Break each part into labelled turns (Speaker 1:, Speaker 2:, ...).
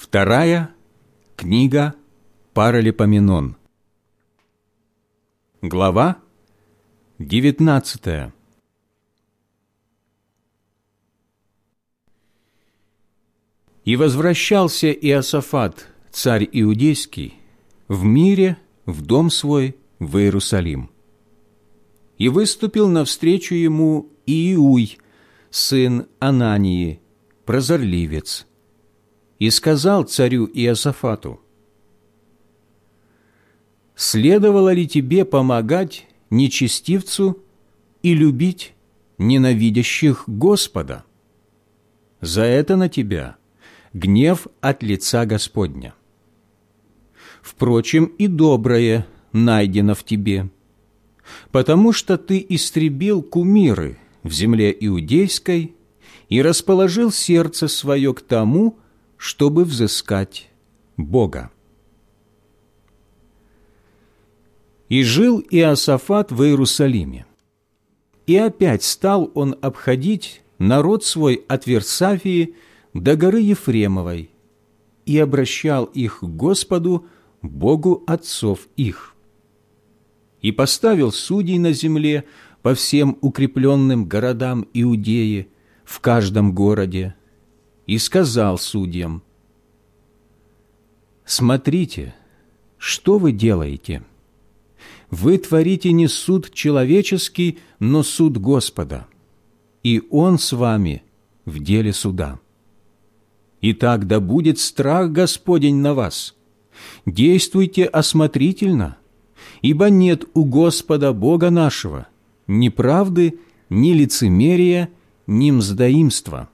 Speaker 1: Вторая книга Паралипоменон. Глава 19. И возвращался Иосафат, царь Иудейский, в мире в дом свой в Иерусалим. И выступил навстречу ему Иуй, сын Анании, прозорливец, и сказал царю Иосафату, «Следовало ли тебе помогать нечестивцу и любить ненавидящих Господа? За это на тебя гнев от лица Господня. Впрочем, и доброе найдено в тебе, потому что ты истребил кумиры в земле иудейской и расположил сердце свое к тому, чтобы взыскать Бога. И жил Иосафат в Иерусалиме. И опять стал он обходить народ свой от Версафии до горы Ефремовой и обращал их к Господу, Богу отцов их. И поставил судей на земле по всем укрепленным городам Иудеи в каждом городе, и сказал судьям, «Смотрите, что вы делаете? Вы творите не суд человеческий, но суд Господа, и Он с вами в деле суда. Итак, да будет страх Господень на вас. Действуйте осмотрительно, ибо нет у Господа Бога нашего ни правды, ни лицемерия, ни мздоимства».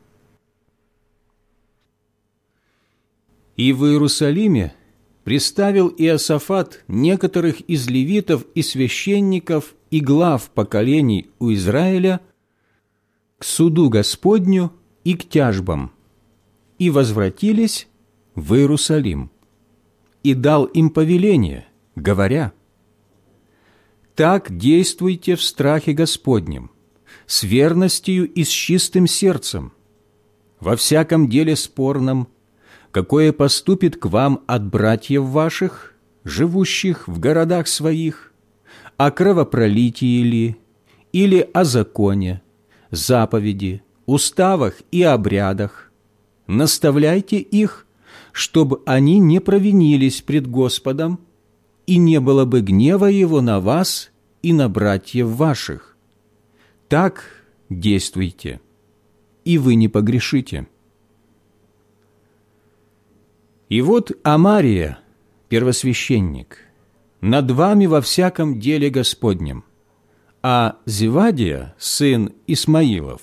Speaker 1: И в Иерусалиме приставил Иосафат некоторых из левитов и священников и глав поколений у Израиля к суду Господню и к тяжбам, и возвратились в Иерусалим, и дал им повеление, говоря, «Так действуйте в страхе Господнем, с верностью и с чистым сердцем, во всяком деле спорном, какое поступит к вам от братьев ваших, живущих в городах своих, о кровопролитии ли, или о законе, заповеди, уставах и обрядах, наставляйте их, чтобы они не провинились пред Господом, и не было бы гнева Его на вас и на братьев ваших. Так действуйте, и вы не погрешите». И вот Амария, первосвященник, над вами во всяком деле Господнем, а Зевадия, сын Исмаилов,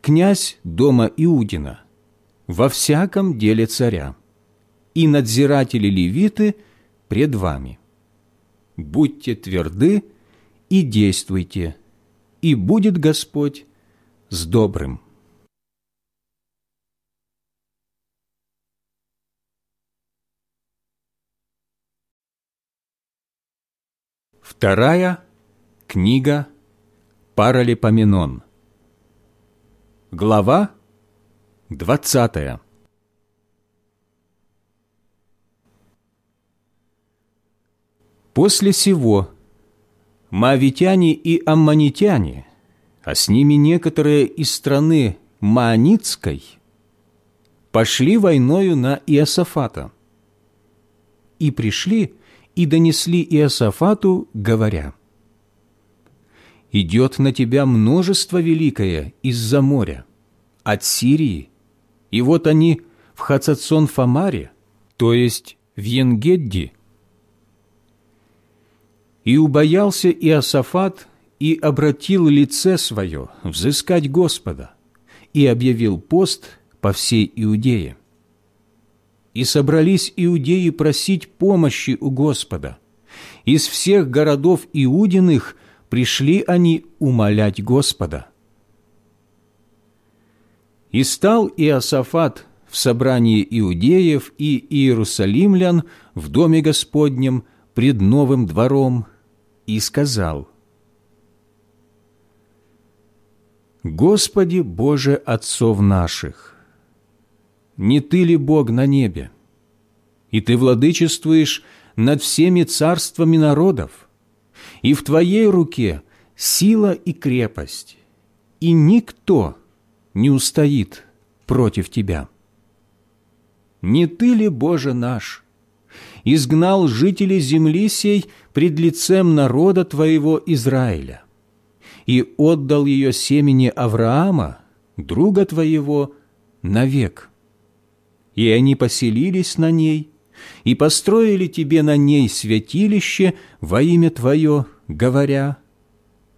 Speaker 1: князь дома Иудина, во всяком деле царя, и надзиратели левиты пред вами. Будьте тверды и действуйте, и будет Господь с добрым. Вторая книга Паралипоменон. Глава двадцатая. После сего маавитяне и аммонитяне, а с ними некоторые из страны Маанитской, пошли войною на Иосафата. И пришли и донесли Иосафату, говоря, «Идет на тебя множество великое из-за моря, от Сирии, и вот они в Хацацон-Фамаре, то есть в Енгедди». И убоялся Иосафат и обратил лице свое взыскать Господа и объявил пост по всей Иудее и собрались иудеи просить помощи у Господа. Из всех городов Иудиных пришли они умолять Господа. И стал Иосафат в собрании иудеев и иерусалимлян в доме Господнем пред новым двором и сказал, «Господи Боже отцов наших, не Ты ли Бог на небе, и ты владычествуешь над всеми царствами народов, и в твоей руке сила и крепость, и никто не устоит против тебя. Не ты ли, Боже наш, изгнал жителей земли сей пред лицем народа Твоего Израиля и отдал ее семени Авраама, друга Твоего, навек? И они поселились на ней и построили Тебе на ней святилище во имя Твое, говоря,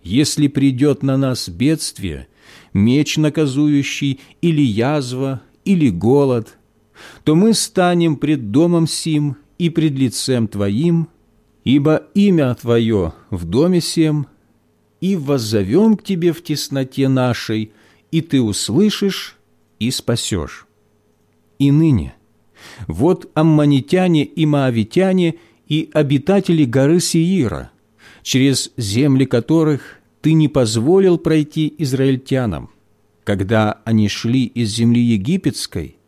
Speaker 1: «Если придет на нас бедствие, меч наказующий, или язва, или голод, то мы станем пред домом сим и пред лицем Твоим, ибо имя Твое в доме сем, и воззовем к Тебе в тесноте нашей, и Ты услышишь и спасешь. И ныне, вот аммонитяне и маавитяне и обитатели горы Сиира, через земли которых Ты не позволил пройти израильтянам, когда они шли из земли египетской,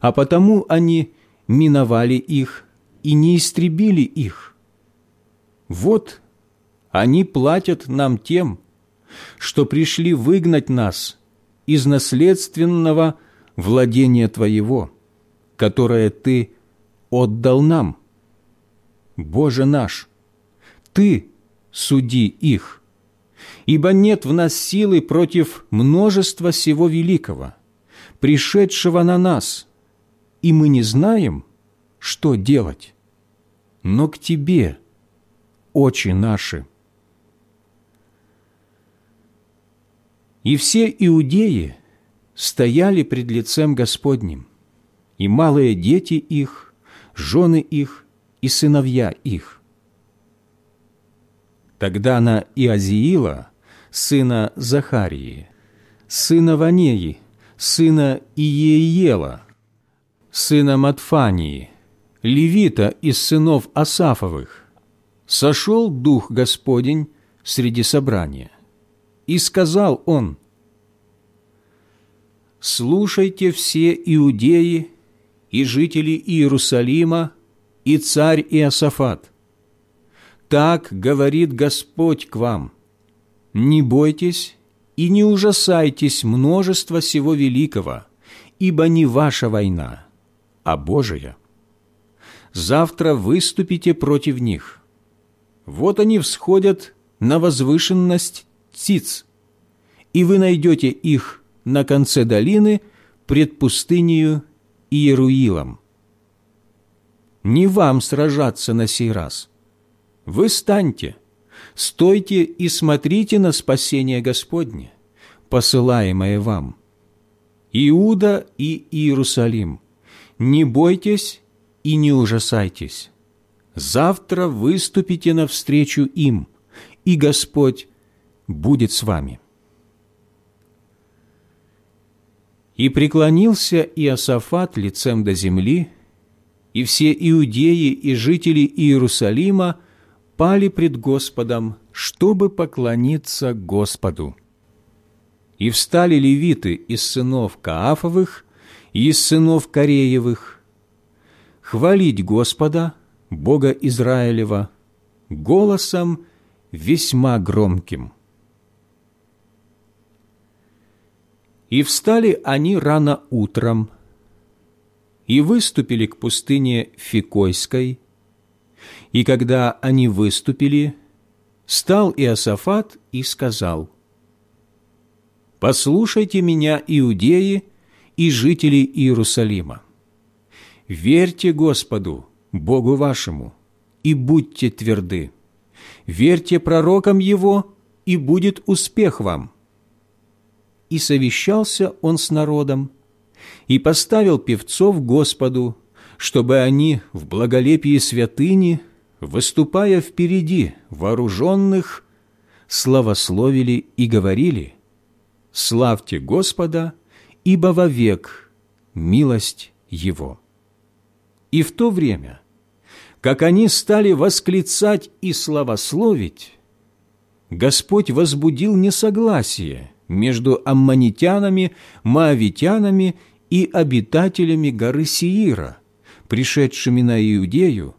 Speaker 1: а потому они миновали их и не истребили их. Вот они платят нам тем, что пришли выгнать нас из наследственного владения Твоего, которое Ты отдал нам. Боже наш, Ты суди их, ибо нет в нас силы против множества всего великого, пришедшего на нас, и мы не знаем, что делать. Но к Тебе, очи наши. И все иудеи стояли пред лицем Господним, и малые дети их, жены их и сыновья их. Тогда на Иозиила, сына Захарии, сына Ванеи, сына Иеела, сына Матфании, левита из сынов Асафовых, сошел Дух Господень среди собрания. И сказал он, «Слушайте все иудеи и жители Иерусалима, и царь Иосафат. Так говорит Господь к вам. Не бойтесь и не ужасайтесь множества всего великого, ибо не ваша война, а Божия. Завтра выступите против них. Вот они всходят на возвышенность Циц, и вы найдете их на конце долины пред пустынею Иеруилом. Не вам сражаться на сей раз. Вы станьте, стойте и смотрите на спасение Господне, посылаемое вам. Иуда и Иерусалим, не бойтесь и не ужасайтесь. Завтра выступите навстречу им, и Господь будет с вами. И преклонился Иосафат лицем до земли, и все иудеи и жители Иерусалима пали пред Господом, чтобы поклониться Господу. И встали левиты из сынов Каафовых и из сынов Кореевых, хвалить Господа, Бога Израилева, голосом весьма громким. И встали они рано утром, и выступили к пустыне Фикойской, и когда они выступили, стал Иосафат и сказал, «Послушайте меня, иудеи и жители Иерусалима. Верьте Господу, Богу вашему, и будьте тверды. Верьте пророкам Его, и будет успех вам». И совещался он с народом, и поставил певцов Господу, чтобы они в благолепии святыни, выступая впереди вооруженных, славословили и говорили «Славьте Господа, ибо вовек милость Его». И в то время, как они стали восклицать и славословить, Господь возбудил несогласие между аммонитянами, маавитянами и обитателями горы Сиира, пришедшими на Иудею,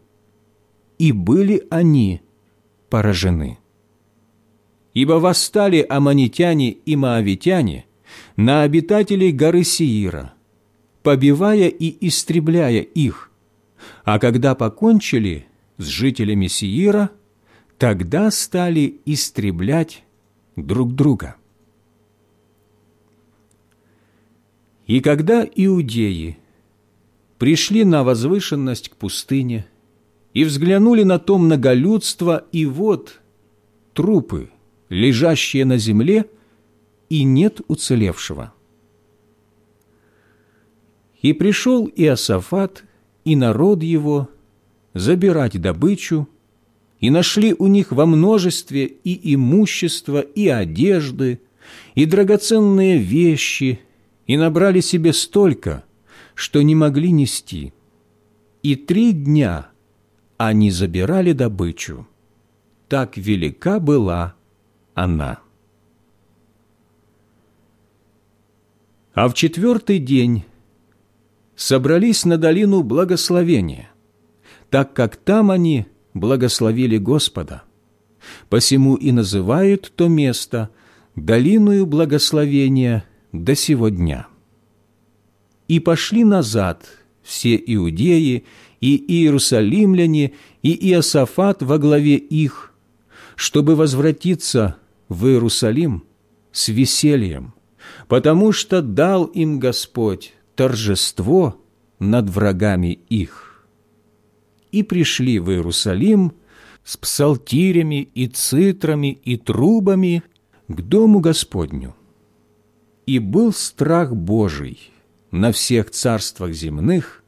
Speaker 1: и были они поражены. Ибо восстали аманитяне и маавитяне на обитателей горы Сиира, побивая и истребляя их, а когда покончили с жителями Сиира, тогда стали истреблять друг друга. И когда иудеи пришли на возвышенность к пустыне и взглянули на то многолюдство, и вот трупы, лежащие на земле, и нет уцелевшего. И пришел Иосафат, и народ его, забирать добычу, и нашли у них во множестве и имущество, и одежды, и драгоценные вещи, и набрали себе столько, что не могли нести. И три дня они забирали добычу. Так велика была она. А в четвертый день собрались на долину благословения, так как там они благословили Господа. Посему и называют то место долиною благословения до сего дня. И пошли назад все иудеи и иерусалимляне и Иосафат во главе их, чтобы возвратиться в Иерусалим с весельем, потому что дал им Господь торжество над врагами их. И пришли в Иерусалим с псалтирями и цитрами и трубами к Дому Господню. «И был страх Божий на всех царствах земных,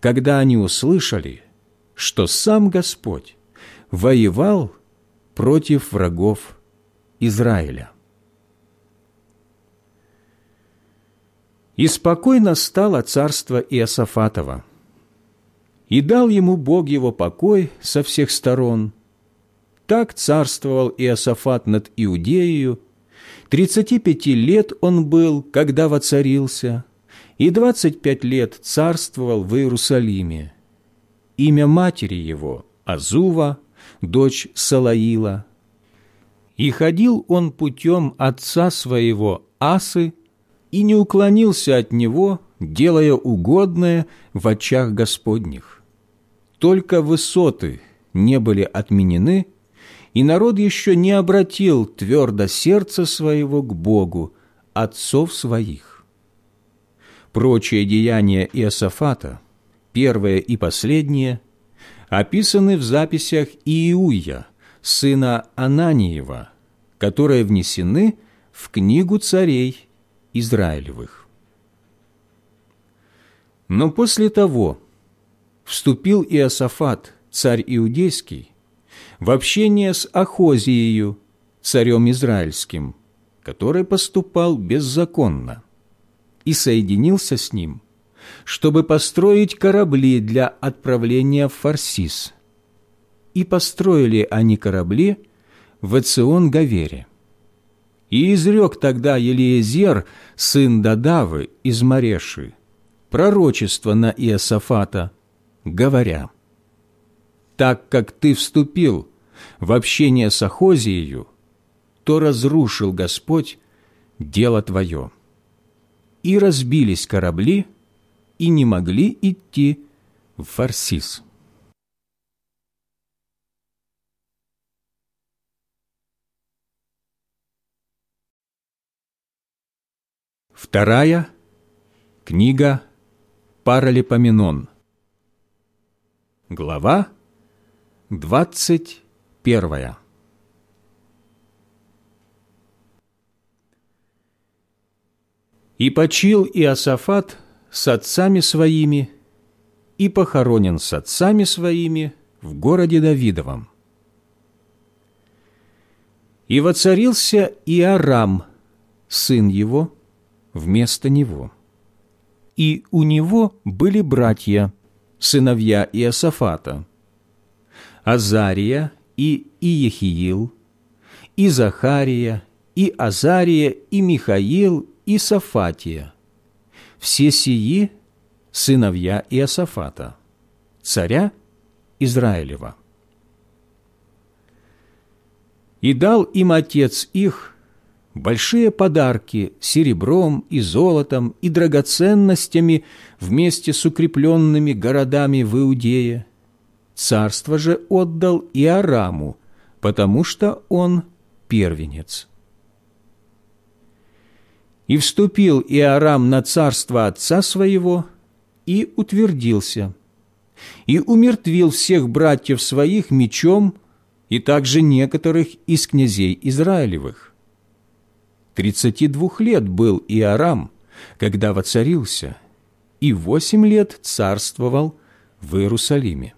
Speaker 1: когда они услышали, что сам Господь воевал против врагов Израиля». И спокойно стало царство Иосафатова, и дал ему Бог его покой со всех сторон. Так царствовал Иосафат над Иудею 35 лет он был, когда воцарился, и 25 лет царствовал в Иерусалиме. Имя матери его – Азува, дочь Салаила. И ходил он путем отца своего Асы и не уклонился от него, делая угодное в очах Господних. Только высоты не были отменены – и народ еще не обратил твердо сердце своего к Богу, отцов своих. Прочие деяния Иосафата, первое и последнее, описаны в записях Иуя, сына Ананиева, которые внесены в книгу царей Израилевых. Но после того вступил Иосафат, царь Иудейский, в общение с Ахозией, царем Израильским, который поступал беззаконно, и соединился с ним, чтобы построить корабли для отправления в Фарсис. И построили они корабли в Эцион-Гавере. И изрек тогда Елиезер, сын Дадавы из Мареши, пророчество на Иосафата, говоря, «Так как ты вступил в общение с Ахозией, то разрушил Господь дело твое». И разбились корабли, и не могли идти в Фарсис. Вторая книга Паралипоменон. Глава двадцать первая. И почил Иосафат с отцами своими и похоронен с отцами своими в городе Давидовом. И воцарился Иорам, сын его, вместо него. И у него были братья, сыновья Иосафата, Азария и Иехиил, и Захария, и Азария, и Михаил, и Сафатия. Все сии – сыновья Иосафата. царя Израилева. И дал им отец их большие подарки серебром и золотом и драгоценностями вместе с укрепленными городами в Иудее. Царство же отдал Иораму, потому что он первенец. И вступил Иорам на царство отца своего и утвердился, и умертвил всех братьев своих мечом и также некоторых из князей Израилевых. Тридцати двух лет был Иорам, когда воцарился, и восемь лет царствовал в Иерусалиме.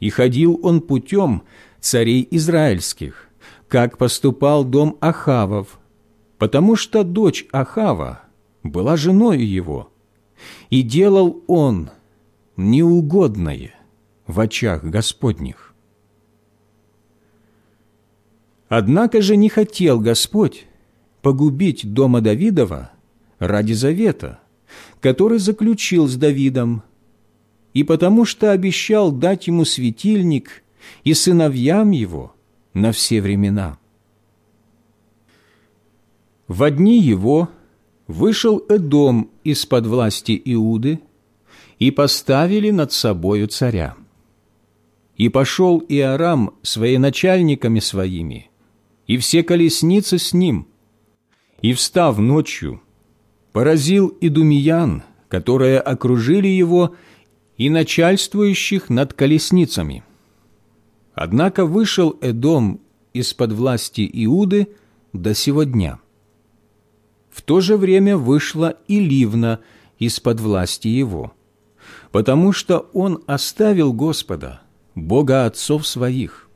Speaker 1: И ходил он путем царей израильских, как поступал дом Ахавов, потому что дочь Ахава была женой его, и делал он неугодное в очах Господних. Однако же не хотел Господь погубить дома Давидова ради завета, который заключил с Давидом, и потому что обещал дать ему светильник и сыновьям его на все времена. В дни его вышел Эдом из-под власти Иуды и поставили над собою царя. И пошел Иорам с военачальниками своими, и все колесницы с ним, и, встав ночью, поразил идумиян, которые окружили его, и начальствующих над колесницами. Однако вышел Эдом из-под власти Иуды до сего дня. В то же время вышла и Ливна из-под власти его, потому что он оставил Господа, Бога отцов своих.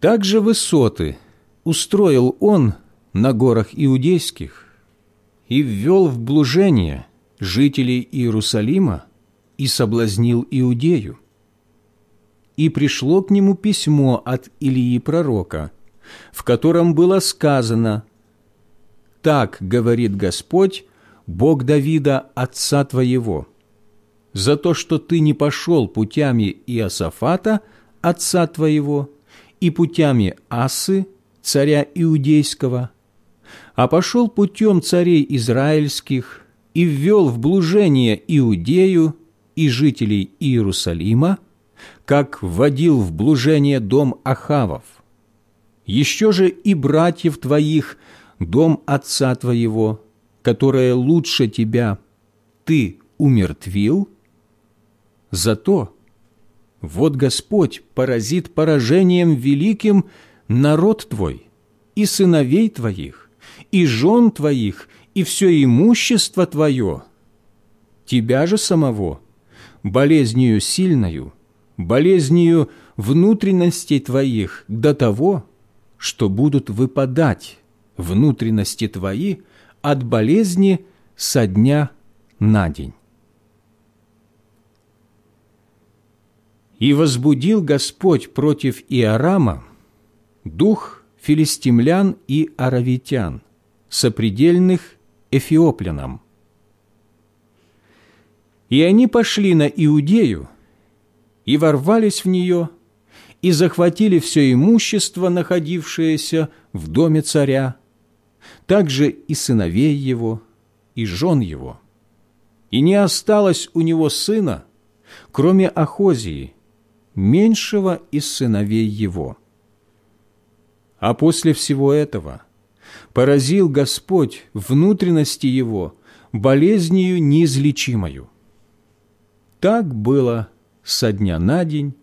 Speaker 1: Также высоты устроил он на горах иудейских и ввел в блужение жителей Иерусалима и соблазнил Иудею. И пришло к нему письмо от Илии пророка, в котором было сказано «Так говорит Господь, Бог Давида, отца твоего, за то, что ты не пошел путями Иосафата, отца твоего, и путями Асы, царя Иудейского, а пошел путем царей израильских и ввел в блужение Иудею и жителей Иерусалима, как вводил в блужение дом Ахавов. Еще же и братьев твоих, дом отца твоего, которое лучше тебя, ты умертвил? Зато вот Господь поразит поражением великим народ твой и сыновей твоих, и жен твоих, и все имущество твое. Тебя же самого, болезнью сильною, болезнью внутренностей твоих до того, что будут выпадать внутренности твои от болезни со дня на день. И возбудил Господь против Иорама дух филистимлян и аравитян, сопредельных эфиоплянам. И они пошли на Иудею и ворвались в нее, и захватили все имущество, находившееся в доме царя, также и сыновей его, и жен его. И не осталось у него сына, кроме Ахозии, меньшего из сыновей его. А после всего этого поразил Господь внутренности его болезнью неизлечимою. Так было со дня на день,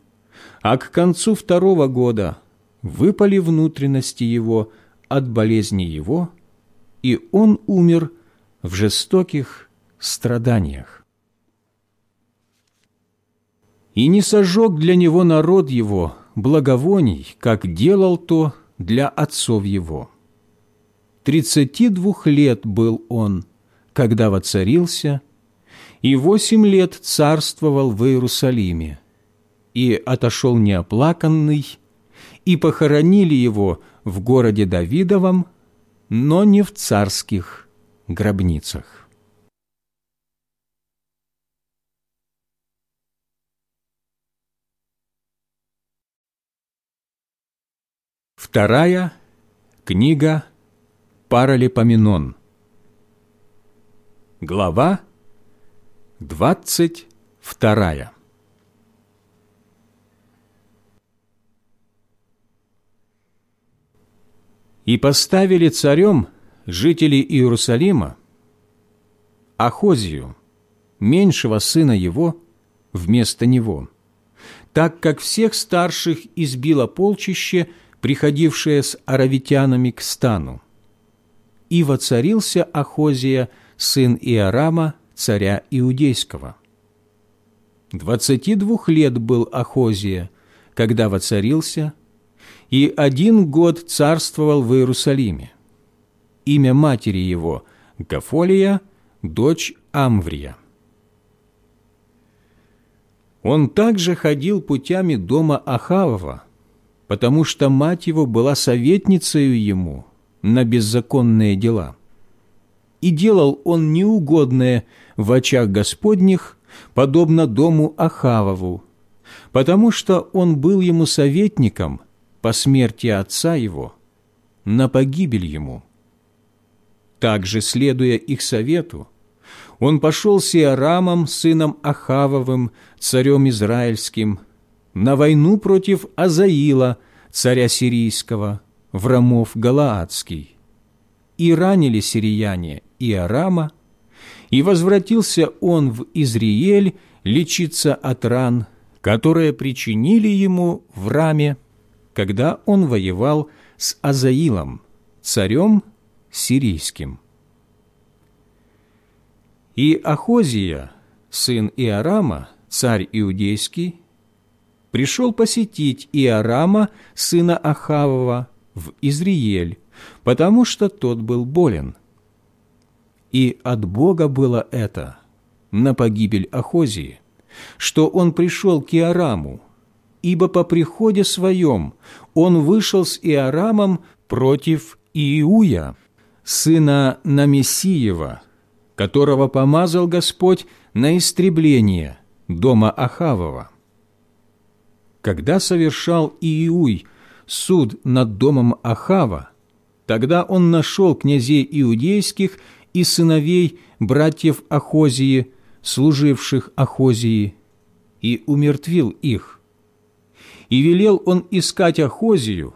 Speaker 1: а к концу второго года выпали внутренности его от болезни его, и он умер в жестоких страданиях и не сожег для него народ его благовоний, как делал то для отцов его. 32 лет был он, когда воцарился, и восемь лет царствовал в Иерусалиме, и отошел неоплаканный, и похоронили его в городе Давидовом, но не в царских гробницах. Вторая книга Паралипоменон. Глава двадцать вторая. И поставили царем жители Иерусалима Ахозию, меньшего сына его, вместо него, так как всех старших избило полчище, приходившее с аравитянами к стану. И воцарился Ахозия, сын Иорама, царя Иудейского. Двадцати двух лет был Ахозия, когда воцарился, и один год царствовал в Иерусалиме. Имя матери его – Гафолия, дочь Амврия. Он также ходил путями дома Ахавова, потому что мать его была советницей ему на беззаконные дела. И делал он неугодное в очах Господних, подобно дому Ахавову, потому что он был ему советником по смерти отца его, на погибель ему. Также, следуя их совету, он пошел с Иорамом, сыном Ахавовым, царем Израильским, на войну против Азаила, царя сирийского, в Рамов Галаадский. И ранили сирияне Иорама, и возвратился он в Изриель лечиться от ран, которые причинили ему в Раме, когда он воевал с Азаилом, царем сирийским. И Ахозия, сын Иорама, царь иудейский, пришел посетить Иорама, сына Ахавова, в Изриель, потому что тот был болен. И от Бога было это на погибель Ахозии, что он пришел к Иораму, ибо по приходе своем он вышел с Иорамом против Иуя, сына Намесиева, которого помазал Господь на истребление дома Ахавова. Когда совершал Иуй суд над домом Ахава, тогда он нашел князей иудейских и сыновей братьев Ахозии, служивших Ахозии, и умертвил их. И велел он искать Ахозию,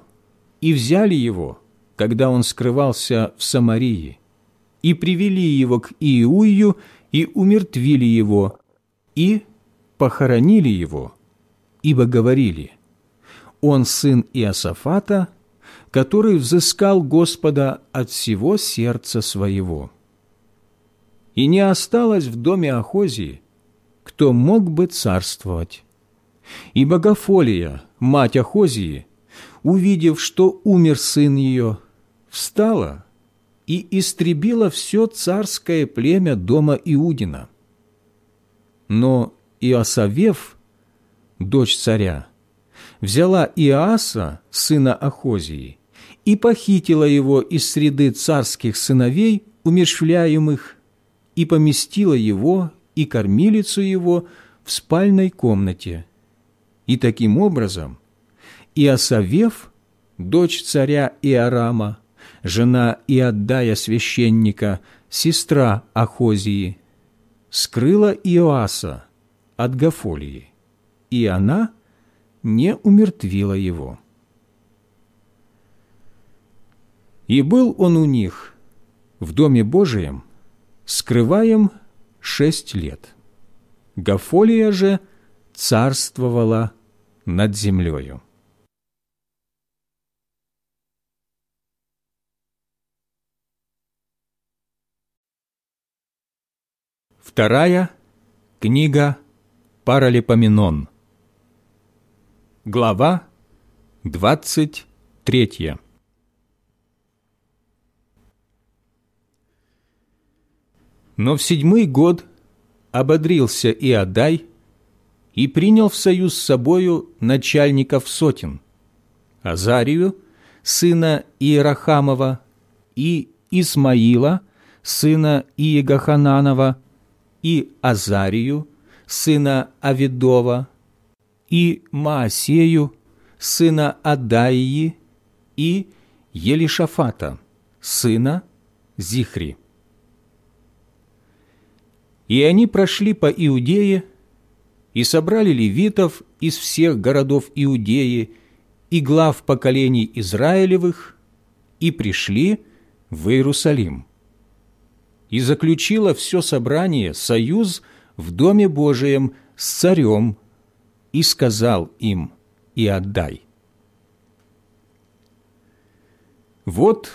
Speaker 1: и взяли его, когда он скрывался в Самарии и привели его к Иую, и умертвили его, и похоронили его, ибо говорили, «Он сын Иосафата, который взыскал Господа от всего сердца своего». И не осталось в доме Ахозии, кто мог бы царствовать. И Богофолия, мать Ахозии, увидев, что умер сын ее, встала и истребила все царское племя дома Иудина. Но Иосавев, дочь царя, взяла Иаса, сына Ахозии, и похитила его из среды царских сыновей, умершвляемых, и поместила его и кормилицу его в спальной комнате. И таким образом Иосавев, дочь царя Иорама, жена Иоддая священника, сестра Ахозии, скрыла Иоаса от Гафолии, и она не умертвила его. И был он у них в Доме Божием, скрываем шесть лет. Гафолия же царствовала над землею. Вторая книга Паралипоменон. Глава двадцать третья. Но в седьмой год ободрился Иодай и принял в союз с собою начальников сотен, Азарию, сына Иерахамова, и Исмаила, сына Иегахананова, и Азарию, сына Авидова, и Маасею, сына Адаии, и Елишафата, сына Зихри. И они прошли по Иудее и собрали левитов из всех городов Иудеи и глав поколений Израилевых и пришли в Иерусалим. И заключило все собрание союз в Доме Божием с царем и сказал им «И отдай». Вот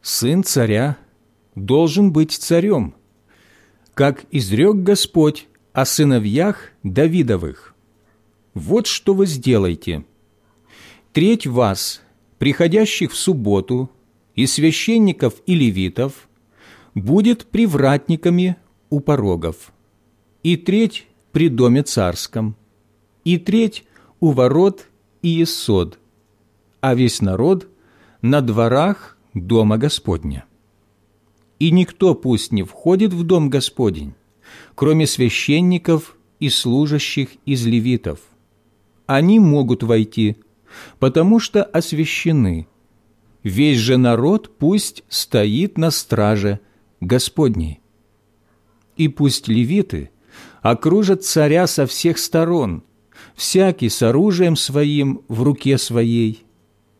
Speaker 1: сын царя должен быть царем, как изрек Господь о сыновьях Давидовых. Вот что вы сделаете. Треть вас, приходящих в субботу, и священников и левитов, будет привратниками у порогов, и треть при доме царском, и треть у ворот и исод, а весь народ на дворах дома Господня. И никто пусть не входит в дом Господень, кроме священников и служащих из левитов. Они могут войти, потому что освящены. Весь же народ пусть стоит на страже Господней. И пусть левиты окружат царя со всех сторон, всякий с оружием своим в руке своей,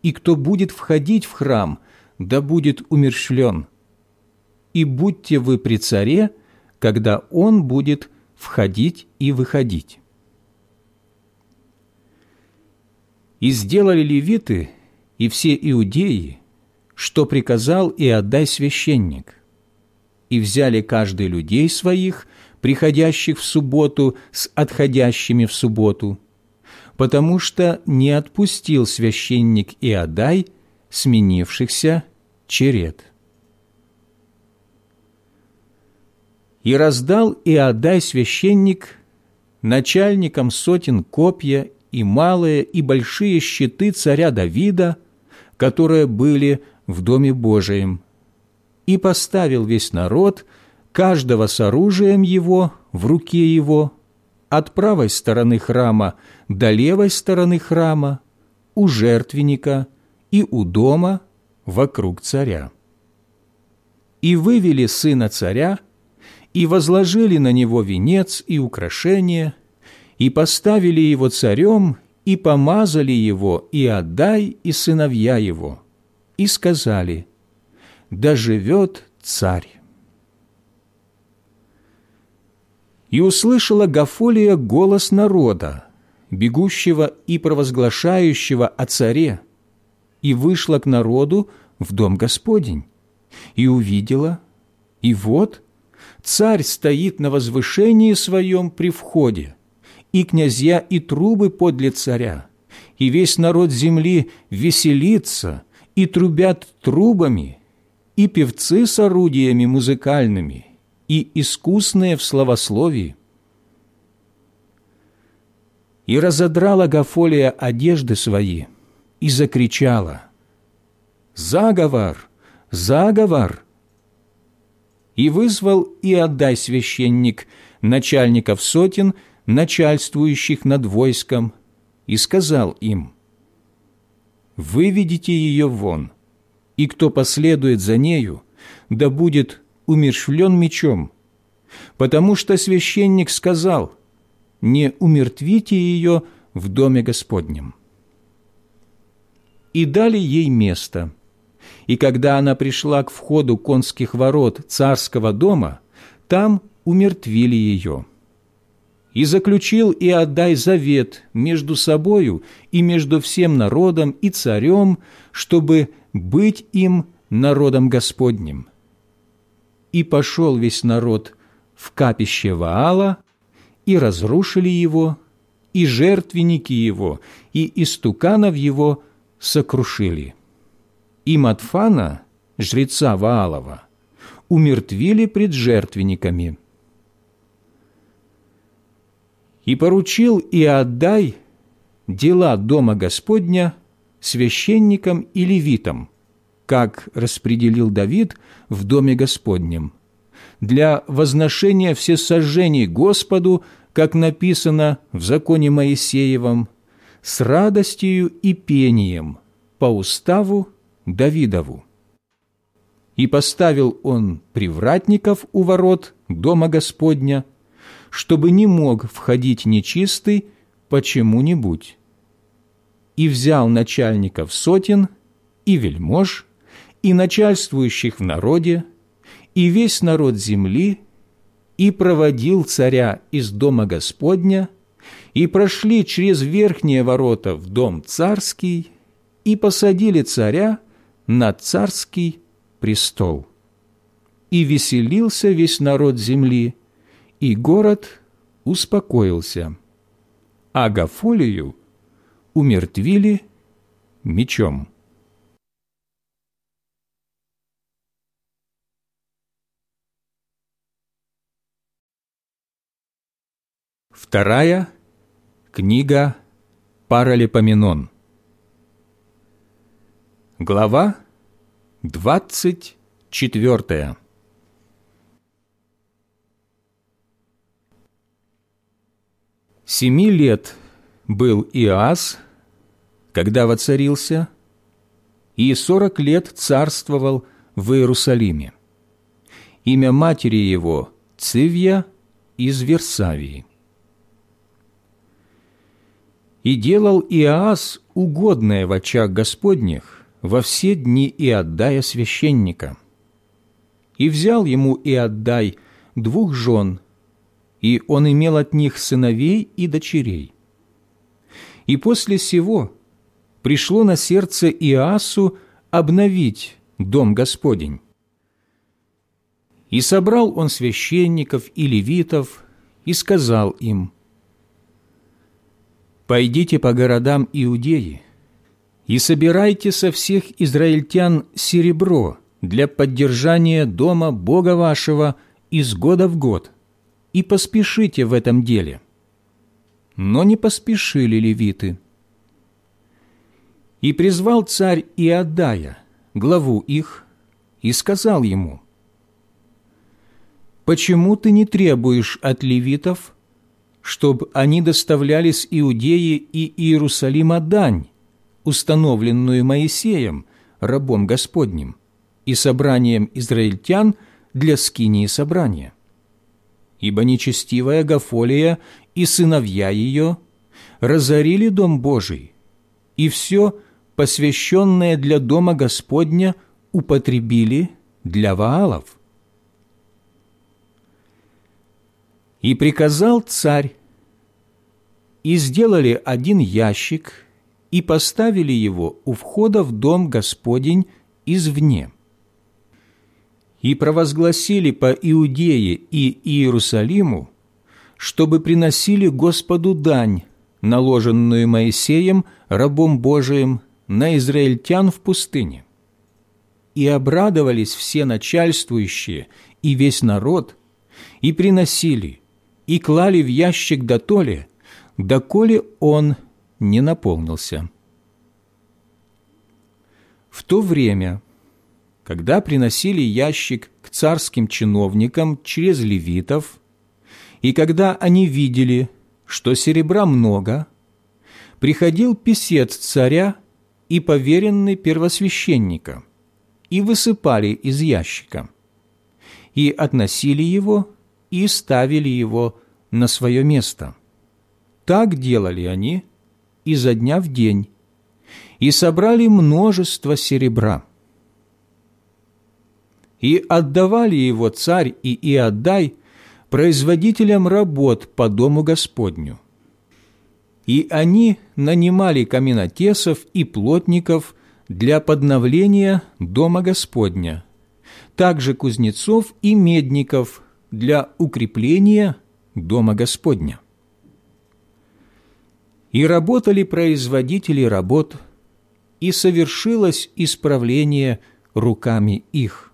Speaker 1: и кто будет входить в храм, да будет умершлен. И будьте вы при царе, когда он будет входить и выходить. И сделали левиты и все иудеи, что приказал и отдай священник, и взяли каждый людей своих, приходящих в субботу с отходящими в субботу, потому что не отпустил священник Иодай сменившихся черед. И раздал Иодай священник начальникам сотен копья и малые и большие щиты царя Давида, которые были в Доме Божием, и поставил весь народ, каждого с оружием его в руке его, от правой стороны храма до левой стороны храма, у жертвенника и у дома вокруг царя. И вывели сына царя, и возложили на него венец и украшения, и поставили его царем, и помазали его, и отдай, и сыновья его, и сказали, «Да живет царь». И услышала Гафолия голос народа, бегущего и провозглашающего о царе, и вышла к народу в дом Господень, и увидела, и вот царь стоит на возвышении своем при входе, и князья и трубы подле царя, и весь народ земли веселится и трубят трубами, и певцы с орудиями музыкальными, и искусные в словословии. И разодрала Гафолия одежды свои, и закричала «Заговор! Заговор!» И вызвал и отдай священник начальников сотен начальствующих над войском, и сказал им, «Выведите ее вон, и кто последует за нею, да будет умершвлен мечом, потому что священник сказал, не умертвите ее в доме Господнем». И дали ей место, и когда она пришла к входу конских ворот царского дома, там умертвили ее и заключил и отдай завет между собою и между всем народом и царем, чтобы быть им народом Господним. И пошел весь народ в капище Ваала, и разрушили его, и жертвенники его, и истуканов его сокрушили. И Матфана, жреца Ваалова, умертвили пред жертвенниками – и поручил и отдай дела Дома Господня священникам и левитам, как распределил Давид в Доме Господнем, для возношения всесожжений Господу, как написано в законе Моисеевом, с радостью и пением, по уставу Давидову. И поставил он привратников у ворот Дома Господня, чтобы не мог входить нечистый почему-нибудь. И взял начальников сотен и вельмож, и начальствующих в народе, и весь народ земли, и проводил царя из дома Господня, и прошли через верхние ворота в дом царский, и посадили царя на царский престол. И веселился весь народ земли, и город успокоился. А Гафолию умертвили мечом. Вторая книга Паралипоменон. Глава двадцать четвертая. Семи лет был Иоас, когда воцарился, и сорок лет царствовал в Иерусалиме. Имя матери его – Цивья из Версавии. И делал Иоас угодное в очах Господних во все дни Иоддая священника. И взял ему Иоддай двух жен, и он имел от них сыновей и дочерей. И после сего пришло на сердце Иасу обновить дом Господень. И собрал он священников и левитов, и сказал им, «Пойдите по городам Иудеи и собирайте со всех израильтян серебро для поддержания дома Бога вашего из года в год, и поспешите в этом деле». Но не поспешили левиты. И призвал царь Иодая, главу их, и сказал ему, «Почему ты не требуешь от левитов, чтобы они доставляли с Иудеи и Иерусалима дань, установленную Моисеем, рабом Господним, и собранием израильтян для скинии собрания. Ибо нечестивая Гафолия и сыновья ее разорили дом Божий, и все, посвященное для дома Господня, употребили для Ваалов. И приказал царь, и сделали один ящик, и поставили его у входа в дом Господень извне. И провозгласили по Иудее и Иерусалиму, чтобы приносили Господу дань, наложенную Моисеем, рабом Божиим, на израильтян в пустыне. И обрадовались все начальствующие и весь народ, и приносили – и клали в ящик дотоле, доколе он не наполнился. В то время, когда приносили ящик к царским чиновникам через левитов, и когда они видели, что серебра много, приходил писец царя и поверенный первосвященника, и высыпали из ящика, и относили его и ставили его на свое место. Так делали они изо дня в день, и собрали множество серебра. И отдавали его царь и Иоддай производителям работ по дому Господню. И они нанимали каменотесов и плотников для подновления дома Господня, также кузнецов и медников для укрепления Дома Господня. И работали производители работ, и совершилось исправление руками их.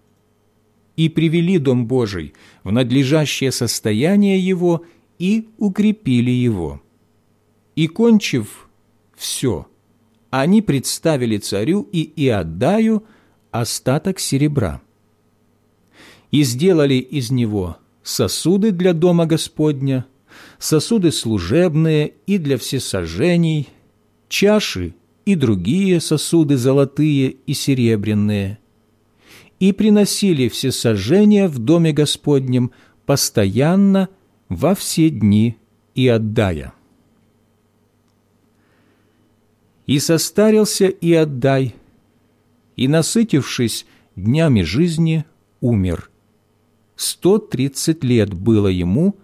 Speaker 1: И привели Дом Божий в надлежащее состояние его и укрепили его. И, кончив все, они представили царю и Иодаю остаток серебра. И сделали из него сосуды для дома Господня, сосуды служебные и для всесожжений, чаши и другие сосуды золотые и серебряные, и приносили все сожжения в доме Господнем постоянно во все дни и отдая. И состарился и отдай, и, насытившись днями жизни, умер. Сто тридцать лет было ему,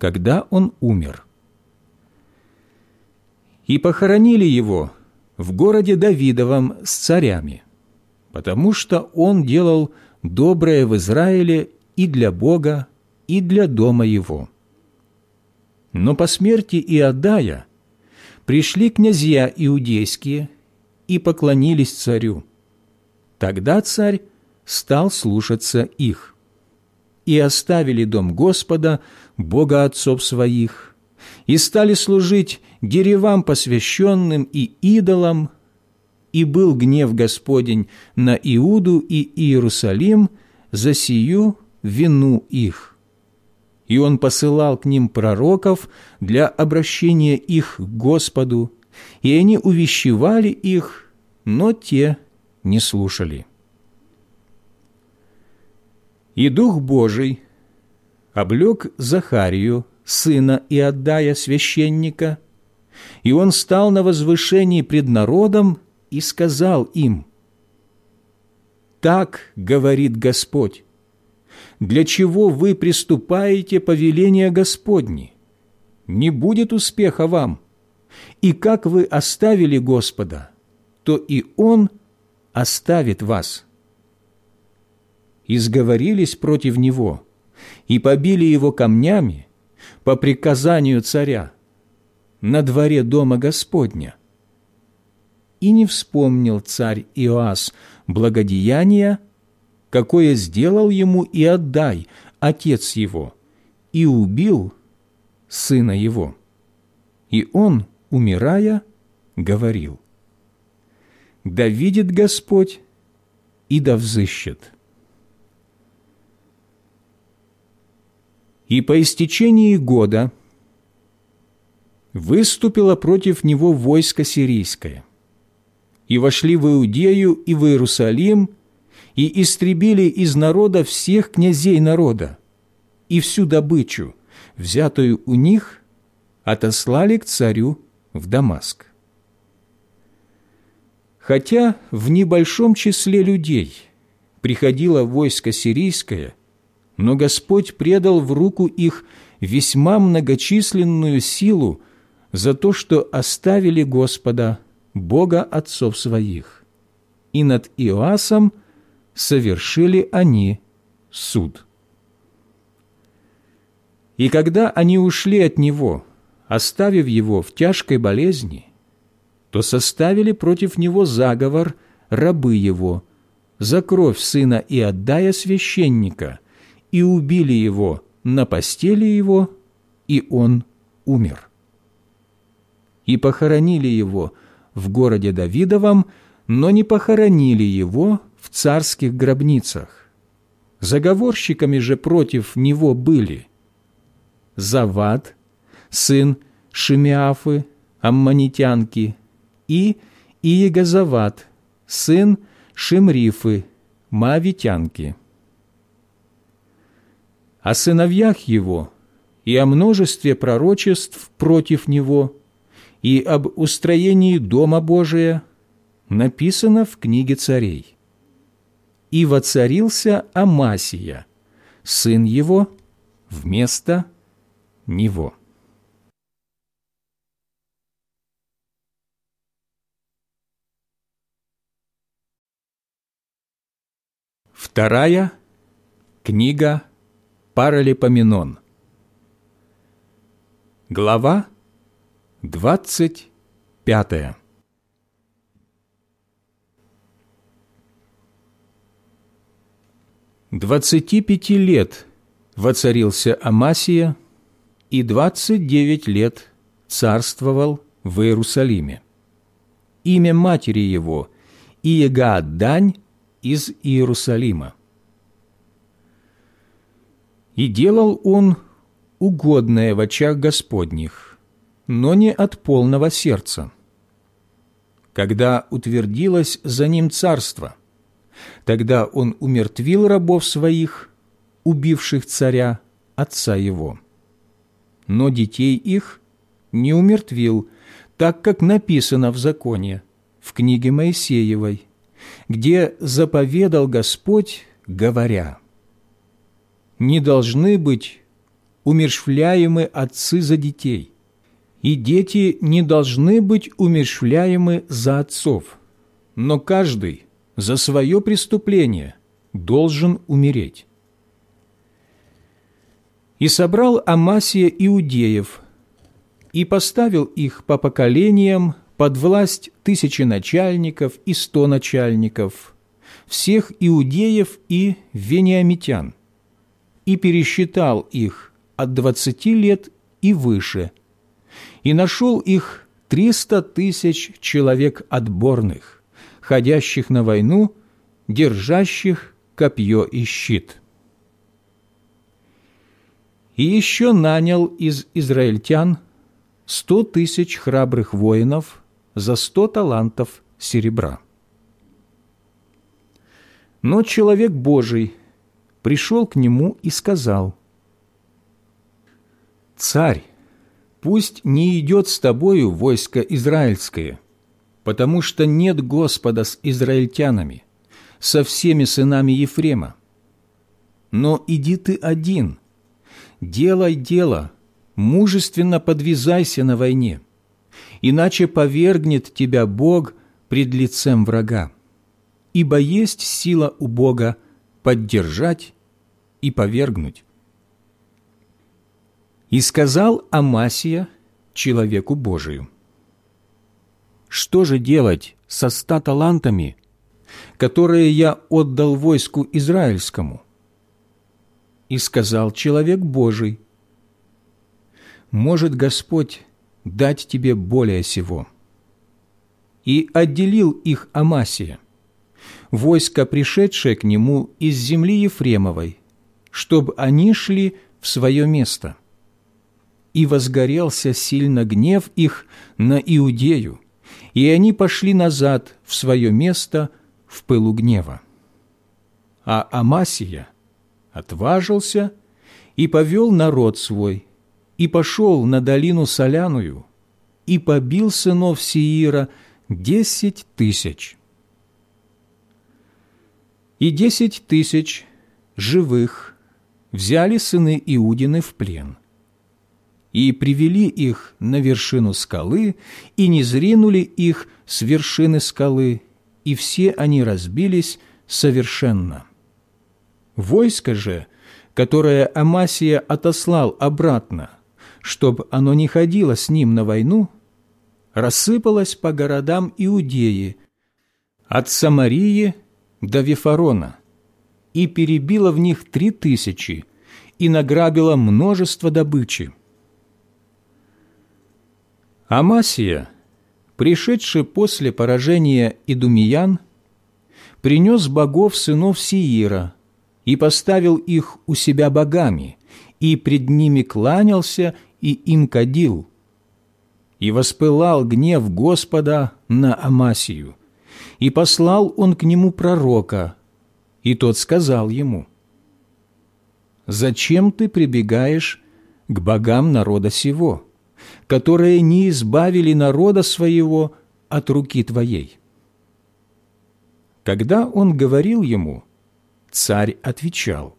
Speaker 1: когда он умер. И похоронили его в городе Давидовом с царями, потому что он делал доброе в Израиле и для Бога, и для дома его. Но по смерти Иодая пришли князья иудейские и поклонились царю. Тогда царь стал слушаться их. И оставили дом Господа, Бога отцов своих, и стали служить деревам посвященным и идолам, и был гнев Господень на Иуду и Иерусалим за сию вину их. И он посылал к ним пророков для обращения их к Господу, и они увещевали их, но те не слушали. И Дух Божий облег Захарию, сына Иодая, священника, и он стал на возвышении пред народом и сказал им, «Так говорит Господь, для чего вы приступаете повеления Господни? Не будет успеха вам, и как вы оставили Господа, то и Он оставит вас» и сговорились против него, и побили его камнями по приказанию царя на дворе дома Господня. И не вспомнил царь Иоас благодеяния, какое сделал ему и отдай отец его, и убил сына его. И он, умирая, говорил, «Да видит Господь и да взыщет». И по истечении года выступило против него войско сирийское, и вошли в Иудею и в Иерусалим, и истребили из народа всех князей народа, и всю добычу, взятую у них, отослали к царю в Дамаск. Хотя в небольшом числе людей приходило войско сирийское – но Господь предал в руку их весьма многочисленную силу за то, что оставили Господа, Бога отцов своих, и над Иоасом совершили они суд. И когда они ушли от него, оставив его в тяжкой болезни, то составили против него заговор рабы его за кровь сына Иодая священника – и убили его на постели его, и он умер. И похоронили его в городе Давидовом, но не похоронили его в царских гробницах. Заговорщиками же против него были Завад, сын Шимиафы, аммонитянки, и Иегозават, сын Шимрифы, Моавитянки о сыновьях его и о множестве пророчеств против него и об устроении Дома Божия написано в книге царей. И воцарился Амасия, сын его, вместо него. Вторая книга Паралипоменон. Глава двадцать пятая. Двадцати пяти лет воцарился Амасия, и двадцать девять лет царствовал в Иерусалиме. Имя матери его – Иегааддань из Иерусалима и делал он угодное в очах Господних, но не от полного сердца. когда утвердилось за ним царство. Тогда он умертвил рабов своих, убивших царя, отца его. Но детей их не умертвил, так как написано в законе, в книге Моисеевой, где заповедал Господь, говоря, «Не должны быть умершвляемы отцы за детей, и дети не должны быть умершвляемы за отцов, но каждый за свое преступление должен умереть». И собрал Амасия иудеев, и поставил их по поколениям под власть тысячи начальников и сто начальников, всех иудеев и вениамитян, и пересчитал их от двадцати лет и выше, и нашел их триста тысяч человек отборных, ходящих на войну, держащих копье и щит. И еще нанял из израильтян сто тысяч храбрых воинов за сто талантов серебра. Но человек Божий пришел к нему и сказал, «Царь, пусть не идет с тобою войско израильское, потому что нет Господа с израильтянами, со всеми сынами Ефрема. Но иди ты один, делай дело, мужественно подвязайся на войне» иначе повергнет тебя Бог пред лицем врага. Ибо есть сила у Бога поддержать и повергнуть. И сказал Амасия человеку Божию, «Что же делать со ста талантами, которые я отдал войску израильскому?» И сказал человек Божий, «Может Господь дать тебе более сего». И отделил их Амасия, войско, пришедшее к нему из земли Ефремовой, чтобы они шли в свое место. И возгорелся сильно гнев их на Иудею, и они пошли назад в свое место в пылу гнева. А Амасия отважился и повел народ свой и пошел на долину Соляную, и побил сынов Сиира десять тысяч. И десять тысяч живых взяли сыны Иудины в плен, и привели их на вершину скалы, и не зринули их с вершины скалы, и все они разбились совершенно. Войско же, которое Амасия отослал обратно – чтобы оно не ходило с ним на войну, рассыпалось по городам Иудеи, от Самарии до Вифарона, и перебило в них три тысячи, и награбило множество добычи. Амасия, пришедший после поражения Идумиян, принес богов сынов Сиира и поставил их у себя богами, и пред ними кланялся и им кадил. И воспылал гнев Господа на Амасию, и послал он к нему пророка, и тот сказал ему, «Зачем ты прибегаешь к богам народа сего, которые не избавили народа своего от руки твоей?» Когда он говорил ему, царь отвечал,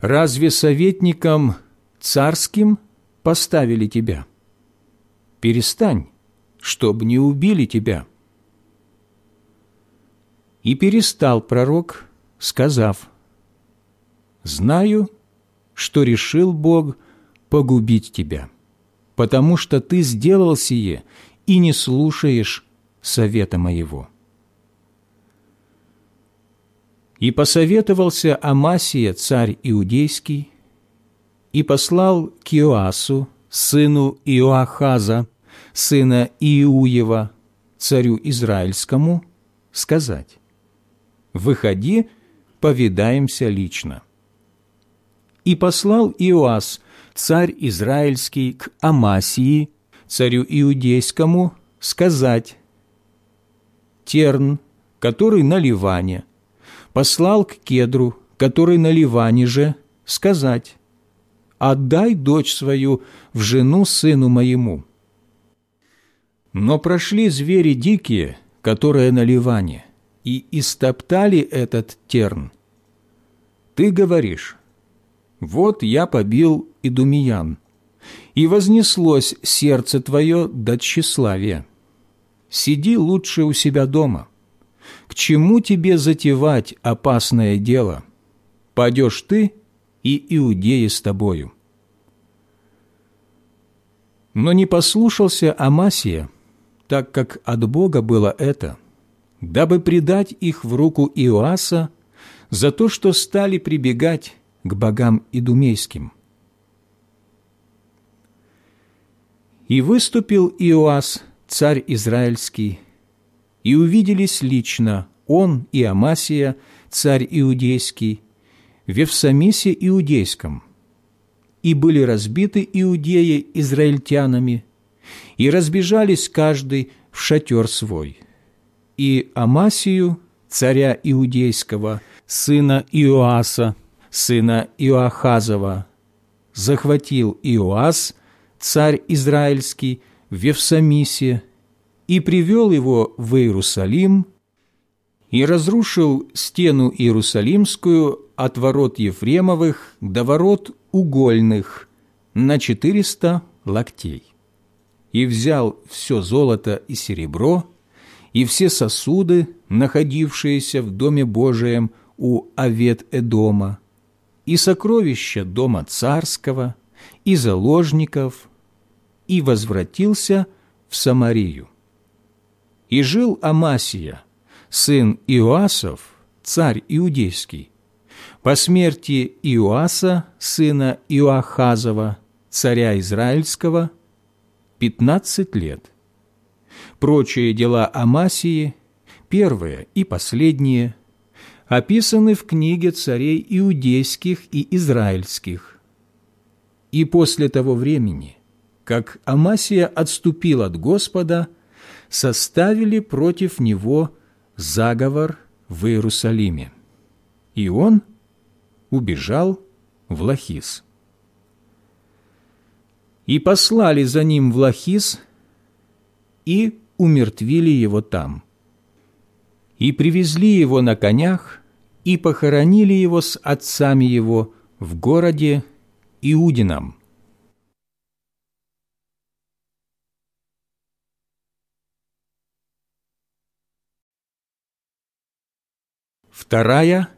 Speaker 1: «Разве советникам царским поставили тебя. Перестань, чтобы не убили тебя». И перестал пророк, сказав, «Знаю, что решил Бог погубить тебя, потому что ты сделал сие и не слушаешь совета моего». И посоветовался Амасия, царь Иудейский, и послал к сыну Иоахаза, сына Иуева, царю Израильскому, сказать, «Выходи, повидаемся лично». И послал Иоас, царь Израильский, к Амасии, царю Иудейскому, сказать «Терн, который на Ливане, послал к кедру, который на Ливане же, сказать «Отдай дочь свою в жену сыну моему». Но прошли звери дикие, которые на Ливане, и истоптали этот терн. Ты говоришь, вот я побил идумиян, и вознеслось сердце твое до тщеславия. Сиди лучше у себя дома. К чему тебе затевать опасное дело? Падешь ты, и иудеи с тобою. Но не послушался Амасия, так как от Бога было это, дабы предать их в руку Иоаса за то, что стали прибегать к богам идумейским. И выступил Иоас, царь израильский, и увиделись лично он и Амасия, царь иудейский, в Евсамисе иудейском, и были разбиты иудеи израильтянами, и разбежались каждый в шатер свой. И Амасию, царя Иудейского, сына Иоаса, сына Иоахазова, захватил Иоас, царь Израильский, в Евсамисе, и привел его в Иерусалим, и разрушил стену Иерусалимскую от ворот Ефремовых до ворот угольных на четыреста локтей и взял все золото и серебро, и все сосуды, находившиеся в Доме Божием у Авет-Эдома, и сокровища Дома Царского, и заложников, и возвратился в Самарию. И жил Амасия, сын Иоасов, царь Иудейский, по смерти Иоаса, сына Иоахазова, царя Израильского, пятнадцать лет. Прочие дела Амасии, первые и последние, описаны в книге царей иудейских и израильских. И после того времени, как Амасия отступил от Господа, составили против него заговор в Иерусалиме. И он убежал в Лахис и послали за ним в Лахис и умертвили его там. И привезли его на конях, и похоронили его с отцами его в городе Иудином. Вторая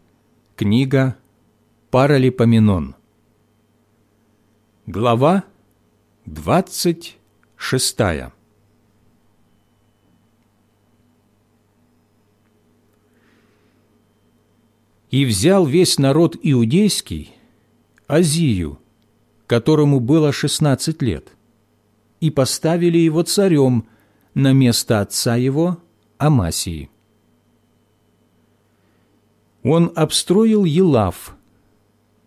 Speaker 1: книга Паралипоменон. Глава Двадцать шестая. И взял весь народ иудейский Азию, которому было шестнадцать лет, и поставили его царем на место отца его Амасии. Он обстроил Елав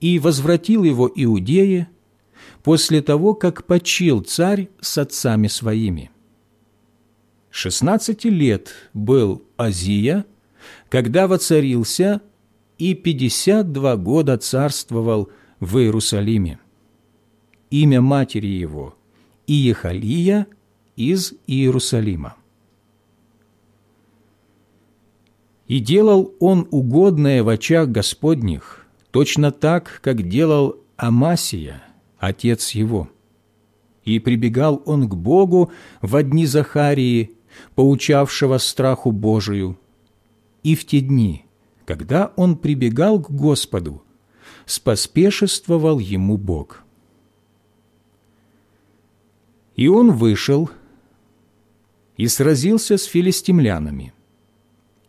Speaker 1: и возвратил его Иудее после того, как почил царь с отцами своими. Шестнадцати лет был Азия, когда воцарился, и пятьдесят два года царствовал в Иерусалиме. Имя матери его – Иехалия из Иерусалима. И делал он угодное в очах Господних, точно так, как делал Амасия – отец его. И прибегал он к Богу в дни Захарии, поучавшего страху Божию. И в те дни, когда он прибегал к Господу, споспешествовал ему Бог. И он вышел и сразился с филистимлянами,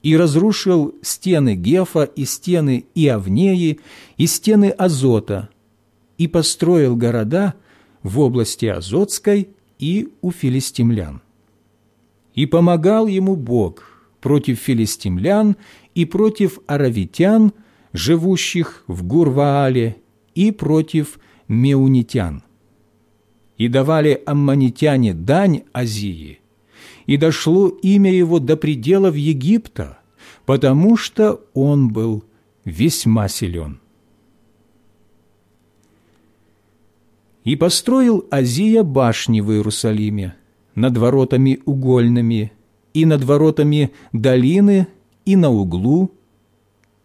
Speaker 1: и разрушил стены Гефа и стены Иавнеи и стены Азота – и построил города в области Азотской и у филистимлян. И помогал ему Бог против филистимлян и против аравитян, живущих в Гурваале, и против меунитян. И давали аммонитяне дань Азии, и дошло имя его до пределов Египта, потому что он был весьма силен. И построил Азия башни в Иерусалиме над воротами угольными и над воротами долины и на углу,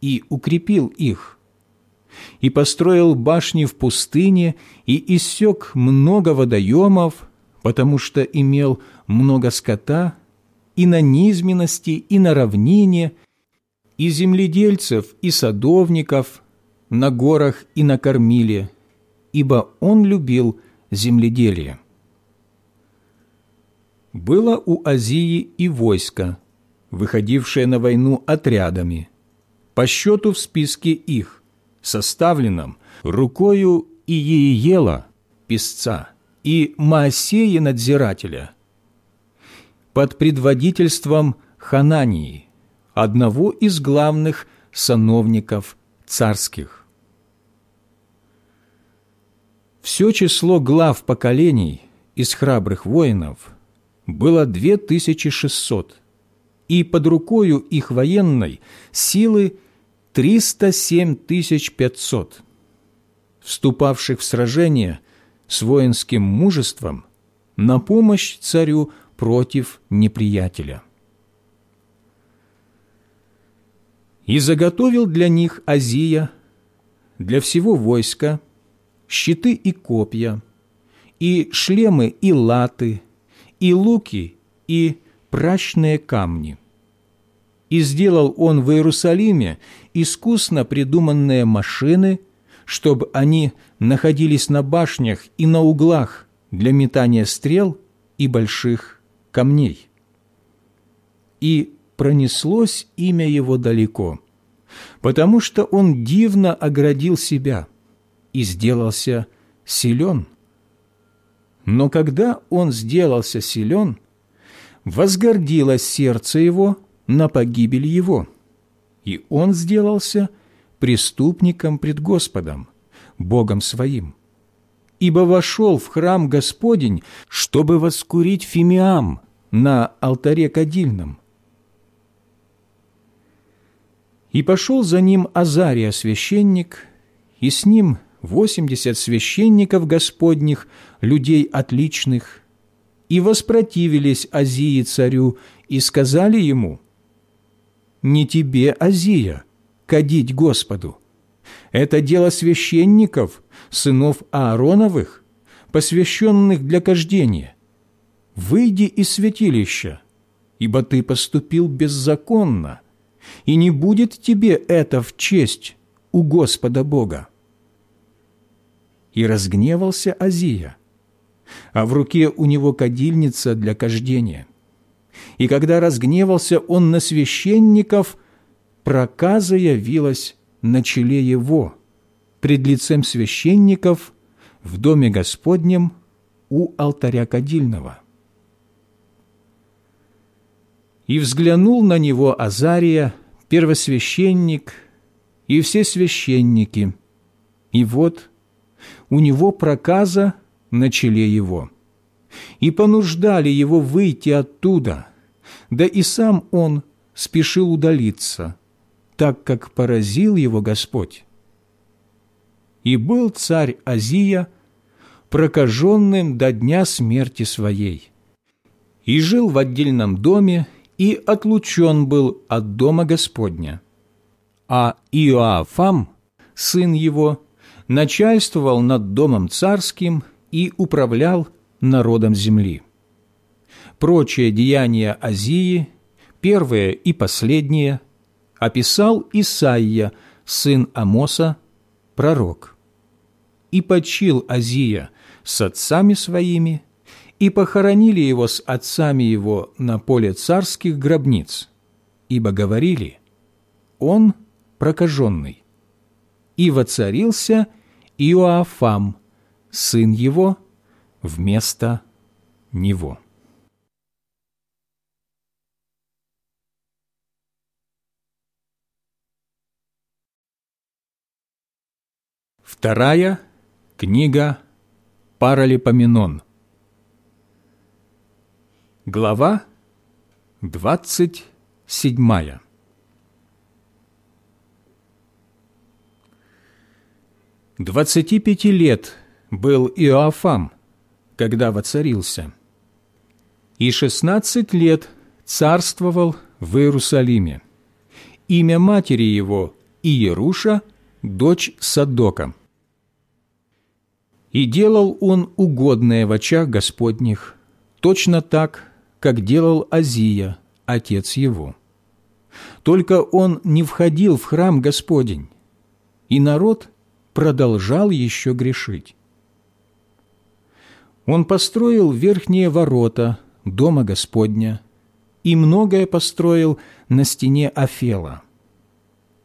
Speaker 1: и укрепил их. И построил башни в пустыне, и иссек много водоемов, потому что имел много скота, и на низменности, и на равнине, и земледельцев, и садовников, на горах и на кормиле, ибо он любил земледелие. Было у Азии и войско, выходившее на войну отрядами, по счету в списке их, составленном рукою Иеела, писца, и Маосея надзирателя, под предводительством Ханании, одного из главных сановников царских. Все число глав поколений из храбрых воинов было 2600, и под рукою их военной силы 307 500, вступавших в сражение с воинским мужеством на помощь царю против неприятеля. И заготовил для них Азия, для всего войска, щиты и копья, и шлемы и латы, и луки, и прачные камни. И сделал он в Иерусалиме искусно придуманные машины, чтобы они находились на башнях и на углах для метания стрел и больших камней. И пронеслось имя его далеко, потому что он дивно оградил себя и сделался силен. Но когда он сделался силен, возгордилось сердце его на погибель его, и он сделался преступником пред Господом, Богом своим. Ибо вошел в храм Господень, чтобы воскурить фимиам на алтаре кадильном. И пошел за ним Азария священник, и с ним восемьдесят священников Господних, людей отличных, и воспротивились Азии царю, и сказали ему, «Не тебе, Азия, кадить Господу. Это дело священников, сынов Аароновых, посвященных для кождения. Выйди из святилища, ибо ты поступил беззаконно, и не будет тебе это в честь у Господа Бога». И разгневался Азия – а в руке у него кадильница для кождения. И когда разгневался он на священников, проказа явилась на челе его, пред лицем священников в доме Господнем у алтаря кадильного. И взглянул на него Азария, первосвященник, и все священники, и вот у него проказа на челе его. И понуждали его выйти оттуда, да и сам он спешил удалиться, так как поразил его Господь. И был царь Азия прокаженным до дня смерти своей, и жил в отдельном доме, и отлучен был от дома Господня. А Иоафам, сын его, начальствовал над домом царским и управлял народом земли. Прочие деяния Азии, первые и последние, описал Исаия, сын Амоса, пророк. И почил Азия с отцами своими, и похоронили его с отцами его на поле царских гробниц, ибо говорили, он прокаженный. И воцарился Иоафам, сын его вместо него. Вторая книга Паралипоменон. Глава двадцать седьмая. Двадцати пяти лет был Иоафам, когда воцарился, и шестнадцать лет царствовал в Иерусалиме. Имя матери его Иеруша, дочь Садока. И делал он угодное в очах Господних, точно так, как делал Азия, отец его. Только он не входил в храм Господень, и народ продолжал еще грешить. Он построил верхние ворота дома Господня и многое построил на стене Афела.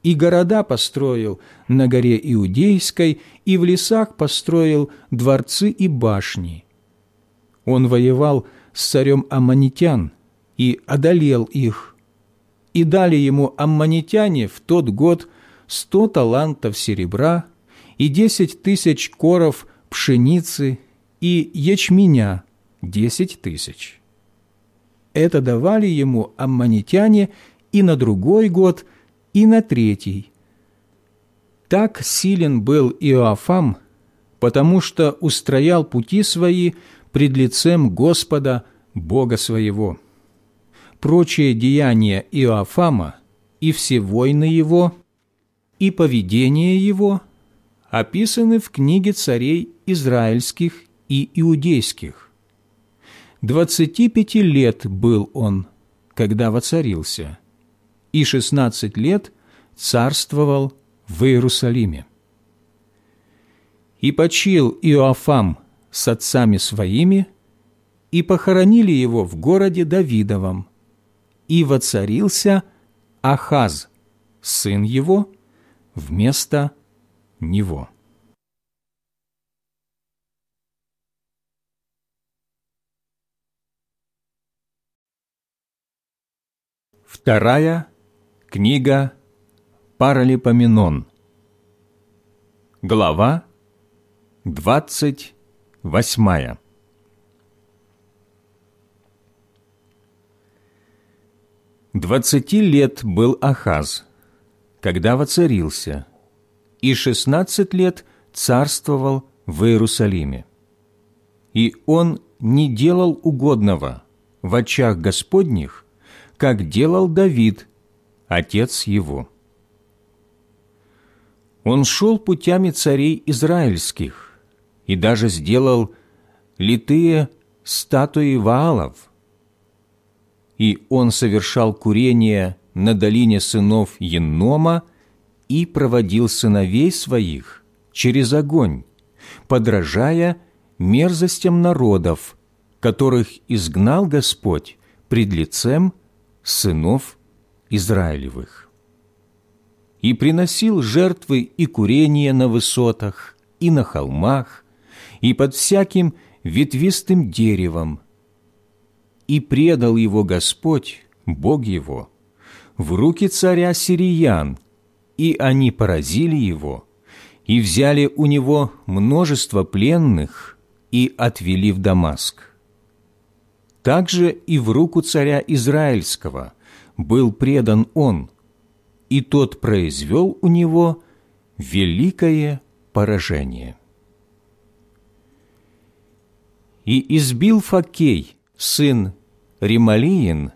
Speaker 1: И города построил на горе Иудейской, и в лесах построил дворцы и башни. Он воевал с царем Аммонитян и одолел их. И дали ему аммонитяне в тот год сто талантов серебра и десять тысяч коров пшеницы и ячменя десять тысяч. Это давали ему аммонитяне и на другой год, и на третий. Так силен был Иоафам, потому что устроял пути свои пред лицем Господа, Бога своего. Прочие деяния Иоафама и все войны его, и поведение его описаны в книге царей израильских и иудейских. Двадцати пяти лет был он, когда воцарился, и шестнадцать лет царствовал в Иерусалиме. И почил Иоафам с отцами своими, и похоронили его в городе Давидовом, и воцарился Ахаз, сын его, вместо него. Вторая книга Паралипоменон. Глава двадцать восьмая. Двадцати лет был Ахаз, когда воцарился, и шестнадцать лет царствовал в Иерусалиме. И он не делал угодного в очах Господних, как делал Давид, отец его. Он шел путями царей израильских и даже сделал литые статуи Ваалов. И он совершал курение на долине сынов Еннома и проводил сыновей своих через огонь, подражая мерзостям народов, которых изгнал Господь пред лицем сынов Израилевых. И приносил жертвы и курения на высотах, и на холмах, и под всяким ветвистым деревом. И предал его Господь, Бог его, в руки царя Сириян, и они поразили его, и взяли у него множество пленных и отвели в Дамаск. Также и в руку царя Израильского был предан он, и тот произвел у него великое поражение. И избил Факей, сын Рималиин,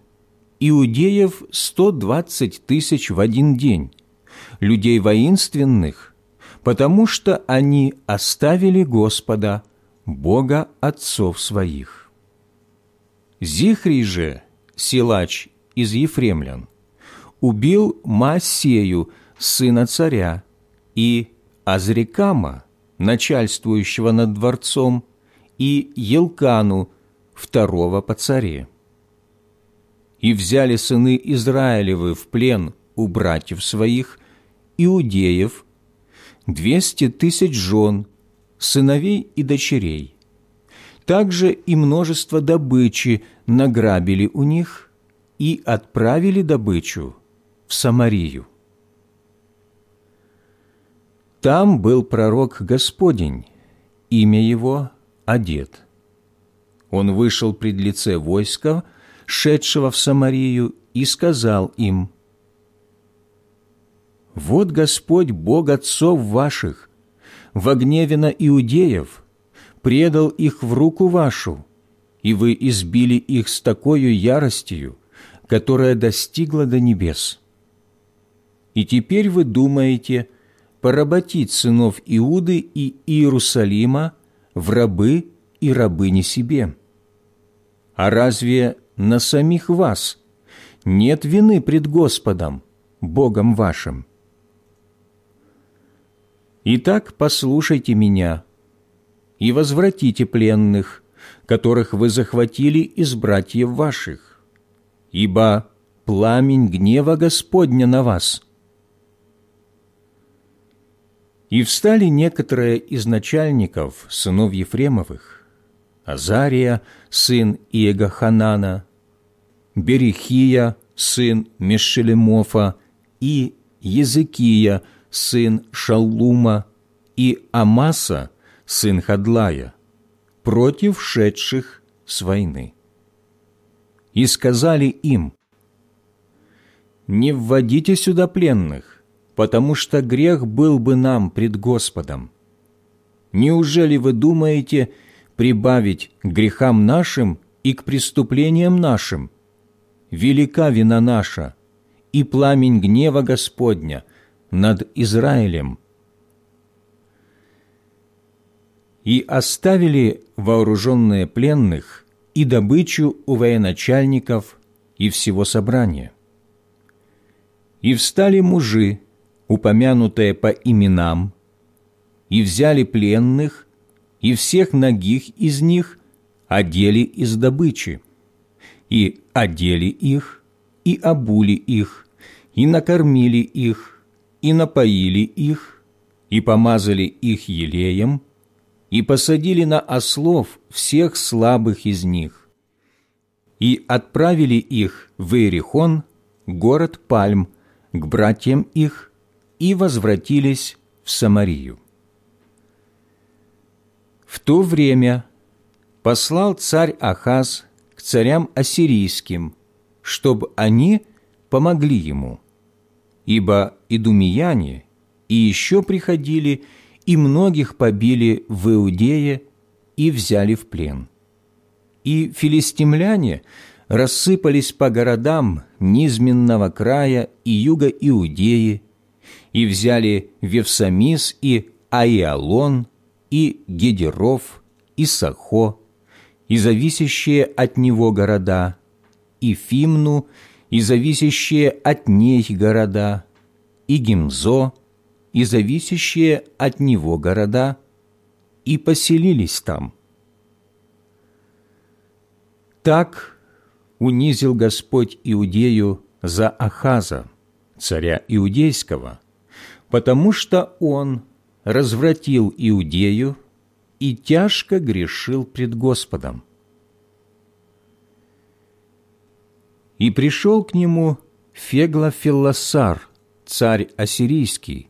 Speaker 1: иудеев сто двадцать тысяч в один день, людей воинственных, потому что они оставили Господа, Бога отцов своих. Зихрий же, силач из Ефремлян, убил Маасею, сына царя, и Азрикама, начальствующего над дворцом, и Елкану, второго по царе. И взяли сыны Израилевы в плен у братьев своих, иудеев, двести тысяч жен, сыновей и дочерей. Также и множество добычи награбили у них и отправили добычу в Самарию. Там был пророк Господень, имя его Одет. Он вышел пред лице войска, шедшего в Самарию, и сказал им, «Вот Господь, Бог отцов ваших, во гневе на иудеев, предал их в руку вашу, и вы избили их с такой яростью, которая достигла до небес. И теперь вы думаете поработить сынов Иуды и Иерусалима в рабы и рабыни себе. А разве на самих вас нет вины пред Господом, Богом вашим? Итак, послушайте меня и возвратите пленных, которых вы захватили из братьев ваших, ибо пламень гнева Господня на вас». И встали некоторые из начальников, сынов Ефремовых, Азария, сын Иегоханана, Берехия, сын Мешелемофа, и Языкия, сын Шаллума, и Амаса, сын Хадлая, против шедших с войны. И сказали им, «Не вводите сюда пленных, потому что грех был бы нам пред Господом. Неужели вы думаете прибавить к грехам нашим и к преступлениям нашим? Велика вина наша и пламень гнева Господня над Израилем. И оставили вооруженные пленных и добычу у военачальников и всего собрания. И встали мужи, упомянутые по именам, и взяли пленных, и всех ногих из них одели из добычи, и одели их, и обули их, и накормили их, и напоили их, и помазали их елеем, и посадили на ослов всех слабых из них, и отправили их в Иерихон, город Пальм, к братьям их, и возвратились в Самарию. В то время послал царь Ахаз к царям ассирийским, чтобы они помогли ему, ибо идумияне и еще приходили и многих побили в Иудее и взяли в плен. И филистимляне рассыпались по городам низменного края и юга Иудеи и взяли Вевсамис и Аиалон, и Гедеров, и Сахо, и зависящие от него города, и Фимну, и зависящие от ней города, и Гимзо, и зависящие от него города, и поселились там. Так унизил Господь Иудею за Ахаза, царя Иудейского, потому что он развратил Иудею и тяжко грешил пред Господом. И пришел к нему Феглофилосар, царь ассирийский,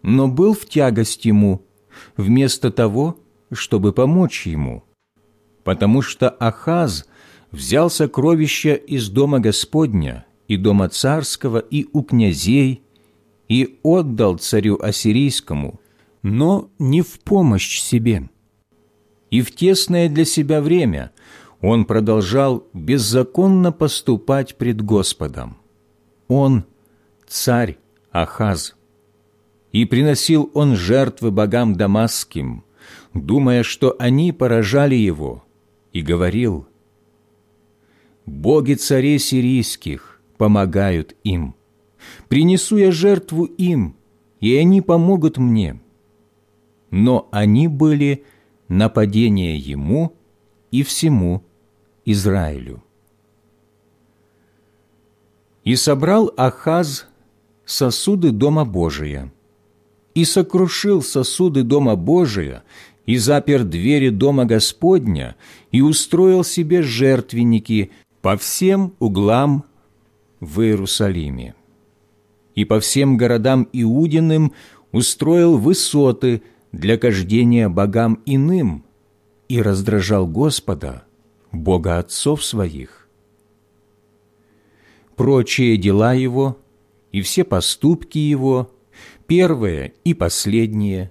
Speaker 1: но был в тягость ему, вместо того, чтобы помочь ему, потому что Ахаз взял сокровища из дома Господня и дома царского и у князей, и отдал царю Ассирийскому, но не в помощь себе. И в тесное для себя время он продолжал беззаконно поступать пред Господом. Он – царь Ахаз. И приносил он жертвы богам дамасским, думая, что они поражали его, и говорил, «Боги царей сирийских помогают им» принесу я жертву им, и они помогут мне». Но они были нападение ему и всему Израилю. И собрал Ахаз сосуды Дома Божия, и сокрушил сосуды Дома Божия, и запер двери Дома Господня, и устроил себе жертвенники по всем углам в Иерусалиме и по всем городам Иудиным устроил высоты для кождения богам иным и раздражал Господа, Бога отцов своих. прочие дела его и все поступки его, первые и последние,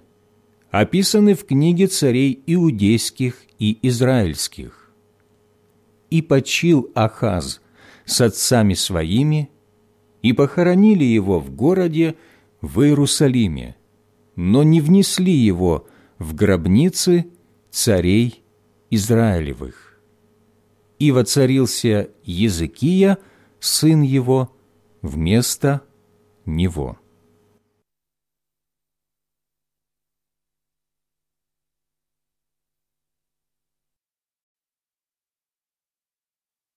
Speaker 1: описаны в книге царей иудейских и израильских. И почил Ахаз с отцами своими, и похоронили его в городе в Иерусалиме, но не внесли его в гробницы царей Израилевых. И воцарился Языкия, сын его, вместо него.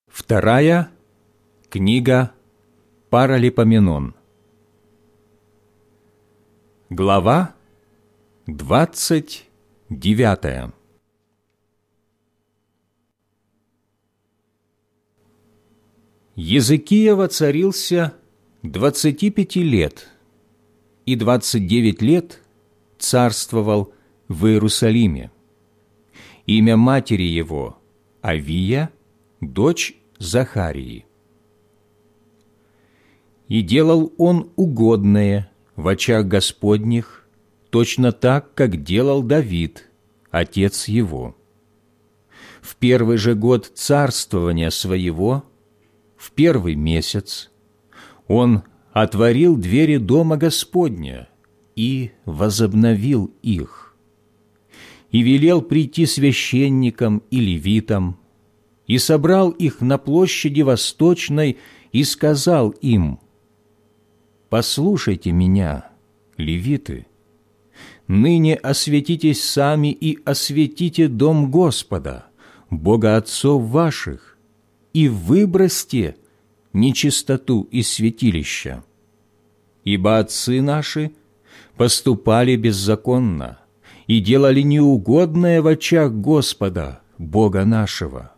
Speaker 1: Вторая книга Паралипоменон. Глава двадцать девятая. Языкия воцарился двадцати пяти лет, и двадцать девять лет царствовал в Иерусалиме. Имя матери его – Авия, дочь Захарии. И делал он угодное в очах Господних, точно так, как делал Давид, отец его. В первый же год царствования своего, в первый месяц, он отворил двери дома Господня и возобновил их, и велел прийти священникам и левитам, и собрал их на площади Восточной и сказал им, «Послушайте меня, левиты, ныне осветитесь сами и осветите дом Господа, Бога отцов ваших, и выбросьте нечистоту из святилища. Ибо отцы наши поступали беззаконно и делали неугодное в очах Господа, Бога нашего,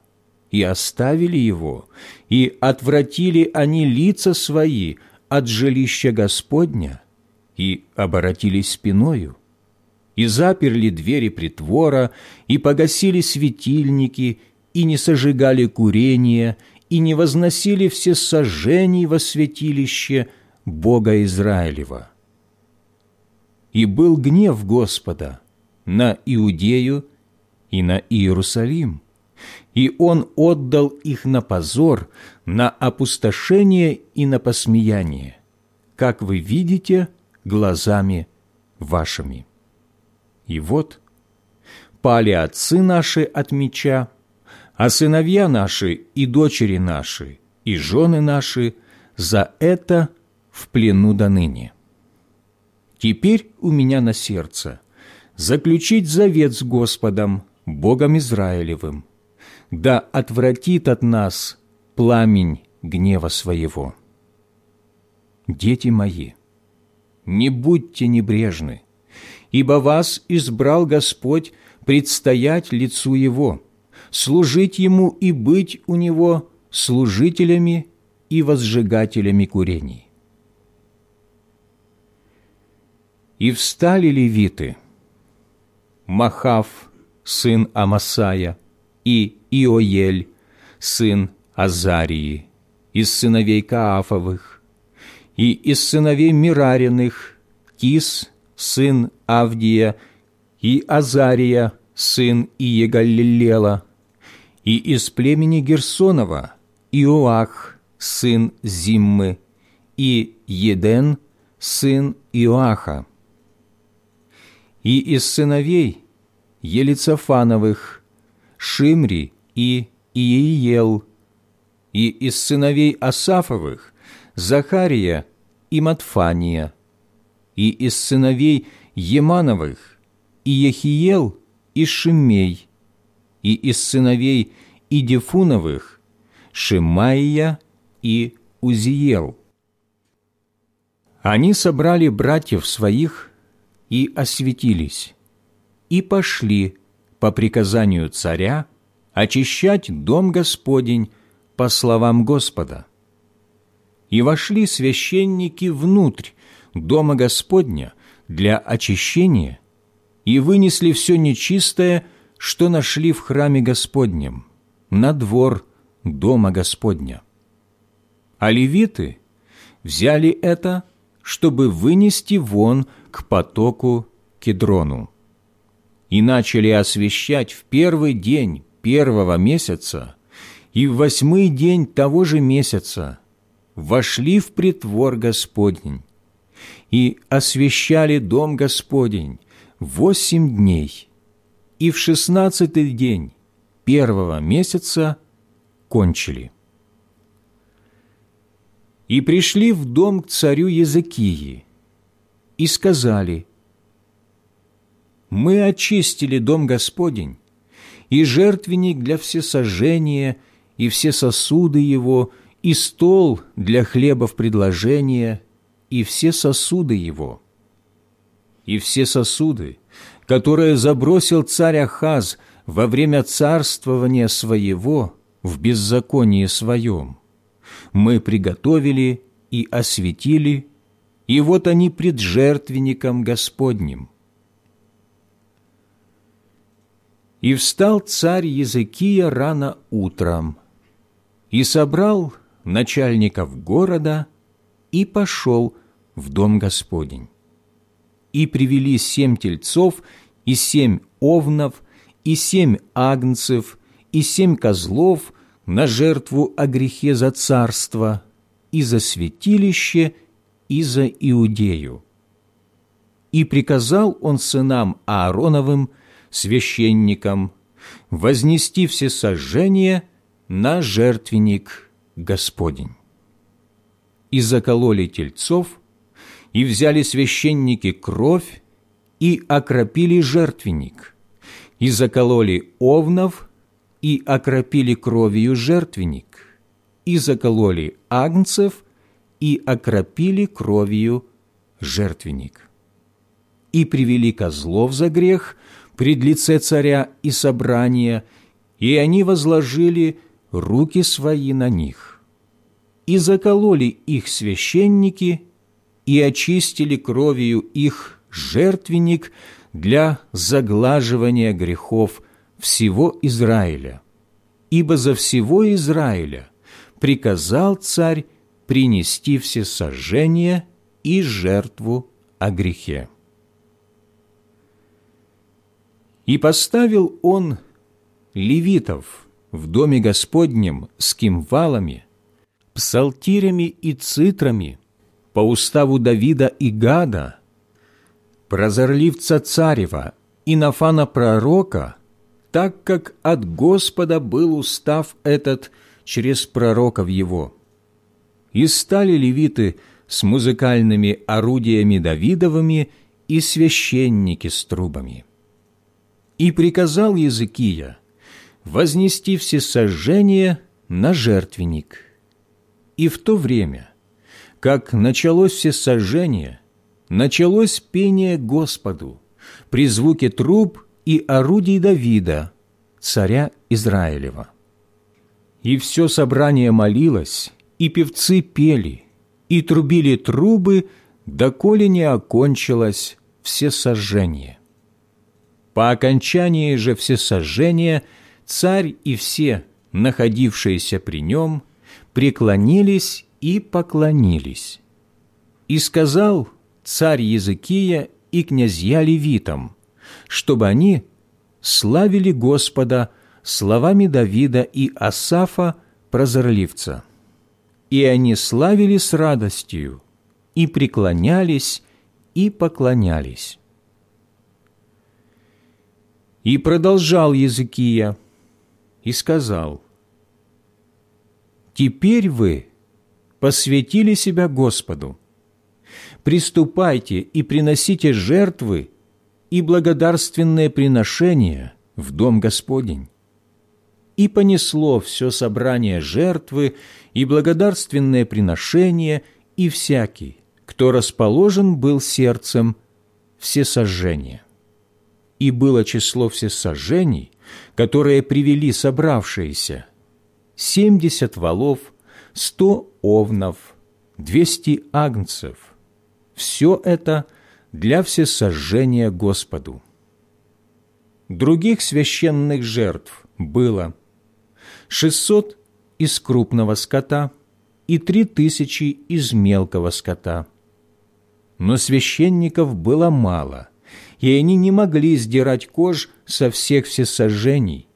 Speaker 1: и оставили Его, и отвратили они лица свои от жилища Господня, и оборотились спиною, и заперли двери притвора, и погасили светильники, и не сожигали курения, и не возносили все сожжений во святилище Бога Израилева. И был гнев Господа на Иудею и на Иерусалим, и Он отдал их на позор, на опустошение и на посмеяние, как вы видите глазами вашими. И вот пали отцы наши от меча, а сыновья наши и дочери наши и жены наши за это в плену до ныне. Теперь у меня на сердце заключить завет с Господом, Богом Израилевым, да отвратит от нас пламень гнева своего. Дети мои, не будьте небрежны, ибо вас избрал Господь предстоять лицу Его, служить Ему и быть у Него служителями и возжигателями курений. И встали левиты, Махав, сын Амасая, и Иоель, сын Азарии, из сыновей Каафовых, и из сыновей Мирариных, Кис, сын Авдия, и Азария, сын Иегалилела, и из племени Герсонова Иоах, сын Зиммы, и Еден, сын Иоаха, и из сыновей Елицофановых Шимри и Иеел, и из сыновей Асафовых Захария и Матфания, и из сыновей Емановых Иехиел и Шимей, и из сыновей Идефуновых Шимаия и Узиел. Они собрали братьев своих и осветились, и пошли по приказанию царя очищать дом Господень по словам Господа. И вошли священники внутрь дома Господня для очищения и вынесли все нечистое, что нашли в храме Господнем, на двор дома Господня. а левиты взяли это, чтобы вынести вон к потоку Кедрону. И начали освещать в первый день первого месяца и в восьмой день того же месяца вошли в притвор Господень и освещали дом Господень восемь дней, и в шестнадцатый день первого месяца кончили. И пришли в дом к царю Языкии и сказали, «Мы очистили дом Господень, и жертвенник для всесожжения, и все сосуды его, и стол для хлебов предложения, и все сосуды его. И все сосуды, которые забросил царь Ахаз во время царствования своего в беззаконии своем, мы приготовили и осветили, и вот они пред жертвенником Господним. И встал царь Языкия рано утром, и собрал начальников города, и пошел в дом Господень. И привели семь тельцов, и семь овнов, и семь агнцев, и семь козлов на жертву о грехе за царство, и за святилище, и за Иудею. И приказал он сынам Аароновым – священникам вознести все сожжения на жертвенник Господень. И закололи тельцов, и взяли священники кровь, и окропили жертвенник, и закололи овнов, и окропили кровью жертвенник, и закололи агнцев, и окропили кровью жертвенник. И привели козлов за грех – пред лице царя и собрания, и они возложили руки свои на них. И закололи их священники, и очистили кровью их жертвенник для заглаживания грехов всего Израиля. Ибо за всего Израиля приказал царь принести все сожжения и жертву о грехе. И поставил он левитов в доме Господнем с кимвалами, псалтирями и цитрами по уставу Давида и Гада, прозорливца царева и Нафана пророка, так как от Господа был устав этот через пророков его. И стали левиты с музыкальными орудиями Давидовыми и священники с трубами. И приказал Языкия вознести все сожжения на жертвенник. И в то время, как началось все сожжение, началось пение Господу при звуке труб и орудий Давида, царя Израилева. И все собрание молилось, и певцы пели, и трубили трубы, доколе не окончилось все сожжение. По окончании же всесожжения царь и все, находившиеся при нем, преклонились и поклонились. И сказал царь Языкия и князья левитам, чтобы они славили Господа словами Давида и Асафа, прозорливца. И они славили с радостью, и преклонялись, и поклонялись. И продолжал Языкия и сказал, «Теперь вы посвятили себя Господу. Приступайте и приносите жертвы и благодарственные приношения в Дом Господень». И понесло все собрание жертвы и благодарственное приношение, и всякий, кто расположен был сердцем, все сожжения и было число всесожжений, которые привели собравшиеся, семьдесят валов, сто овнов, двести агнцев. Все это для всесожжения Господу. Других священных жертв было шестьсот из крупного скота, и три тысячи из мелкого скота. Но священников было мало, и они не могли сдирать кож со всех всесожжений,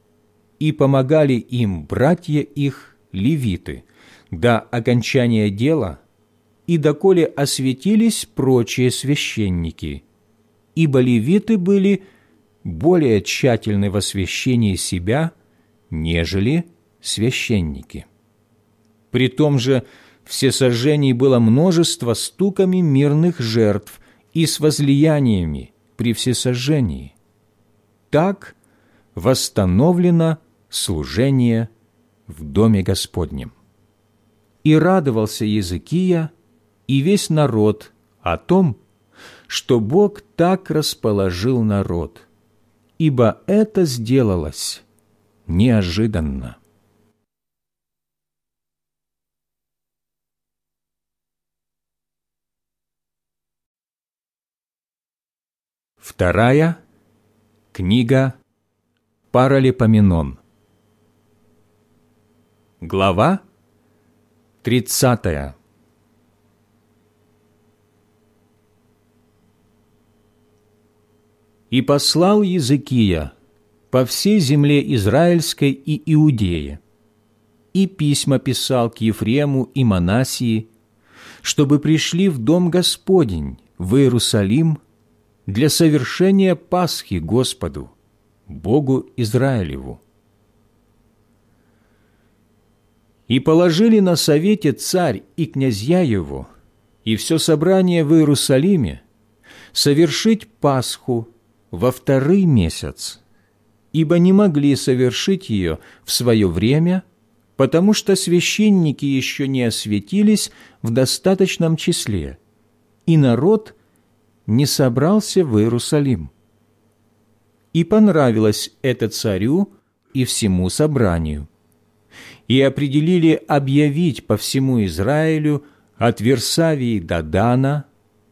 Speaker 1: и помогали им братья их, левиты, до окончания дела и доколе осветились прочие священники, ибо левиты были более тщательны в освящении себя, нежели священники. При том же всесожжений было множество стуками мирных жертв и с возлияниями при всесожжении. Так восстановлено служение в Доме Господнем. И радовался Языкия и весь народ о том, что Бог так расположил народ, ибо это сделалось неожиданно. Вторая книга Паралипоменон. Глава тридцатая. «И послал Языкия по всей земле Израильской и Иудее, и письма писал к Ефрему и Манасии, чтобы пришли в Дом Господень, в Иерусалим, для совершения Пасхи Господу, Богу Израилеву. И положили на совете царь и князья его, и все собрание в Иерусалиме, совершить Пасху во второй месяц, ибо не могли совершить ее в свое время, потому что священники еще не осветились в достаточном числе, и народ не собрался в Иерусалим. И понравилось это царю и всему собранию. И определили объявить по всему Израилю от Версавии до Дана,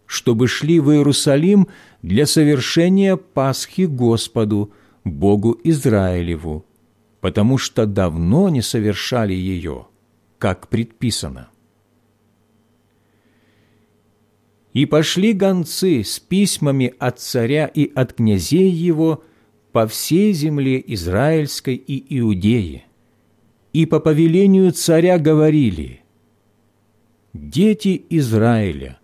Speaker 1: чтобы шли в Иерусалим для совершения Пасхи Господу, Богу Израилеву, потому что давно не совершали ее, как предписано. И пошли гонцы с письмами от царя и от князей его по всей земле Израильской и Иудеи. И по повелению царя говорили, «Дети Израиля,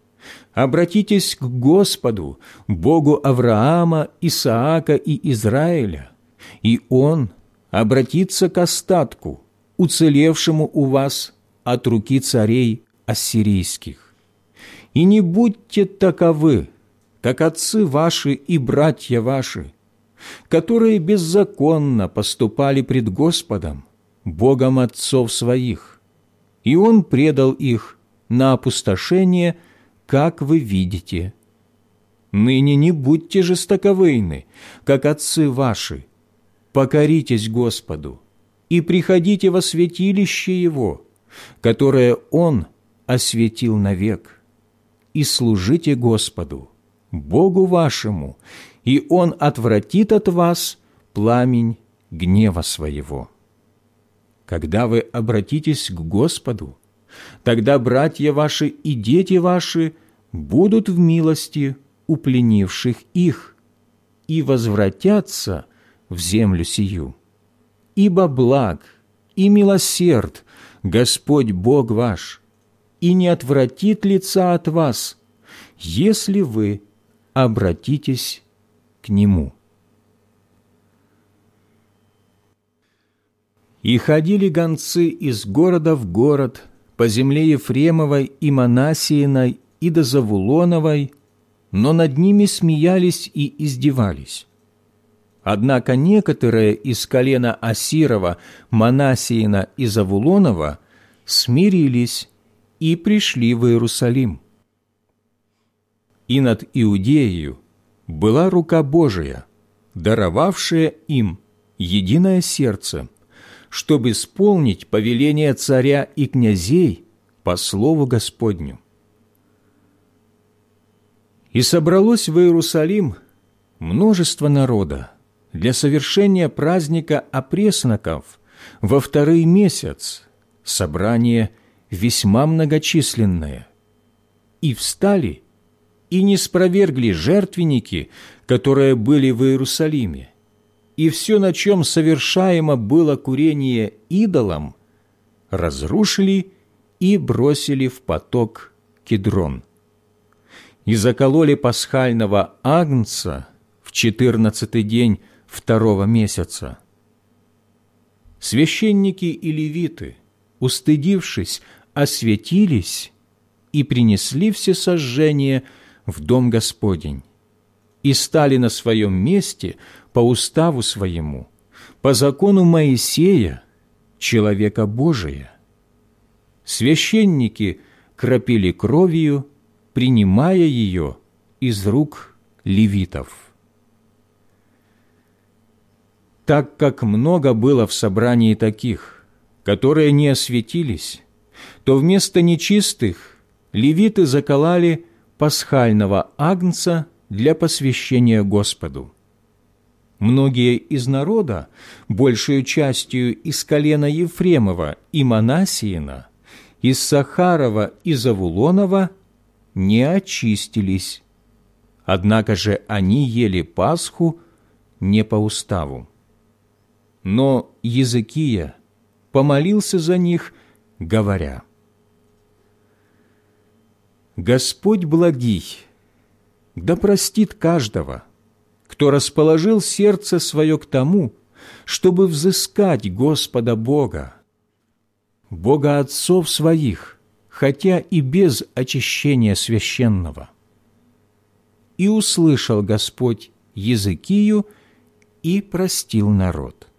Speaker 1: обратитесь к Господу, Богу Авраама, Исаака и Израиля, и Он обратится к остатку, уцелевшему у вас от руки царей ассирийских. И не будьте таковы, как отцы ваши и братья ваши, которые беззаконно поступали пред Господом, Богом отцов своих, и Он предал их на опустошение, как вы видите. Ныне не будьте жестоковыйны, как отцы ваши, покоритесь Господу и приходите во святилище Его, которое Он осветил навек» и служите Господу, Богу вашему, и Он отвратит от вас пламень гнева своего. Когда вы обратитесь к Господу, тогда братья ваши и дети ваши будут в милости у пленивших их и возвратятся в землю сию. Ибо благ и милосерд Господь Бог ваш, и не отвратит лица от вас, если вы обратитесь к Нему. И ходили гонцы из города в город по земле Ефремовой и Манасииной и до Завулоновой, но над ними смеялись и издевались. Однако некоторые из колена Асирова, Манасиина и Завулонова смирились и пришли в Иерусалим. И над Иудеей была рука Божия, даровавшая им единое сердце, чтобы исполнить повеление царя и князей по слову Господню. И собралось в Иерусалим множество народа для совершения праздника опресноков во второй месяц, собрание весьма многочисленное. И встали, и не спровергли жертвенники, которые были в Иерусалиме, и все, на чем совершаемо было курение идолам, разрушили и бросили в поток Кедрон. И закололи пасхального агнца в четырнадцатый день второго месяца. Священники и левиты, устыдившись, осветились и принесли все сожжения в дом Господень и стали на своем месте по уставу своему, по закону Моисея, человека Божия. Священники кропили кровью, принимая ее из рук левитов. Так как много было в собрании таких, которые не осветились, то вместо нечистых левиты заколали пасхального агнца для посвящения Господу. Многие из народа, большую частью из колена Ефремова и Манасиина, из Сахарова и Завулонова, не очистились. Однако же они ели Пасху не по уставу. Но Языкия помолился за них, говоря, «Господь благий, да простит каждого, кто расположил сердце свое к тому, чтобы взыскать Господа Бога, Бога отцов своих, хотя и без очищения священного. И услышал Господь Языкию и простил народ.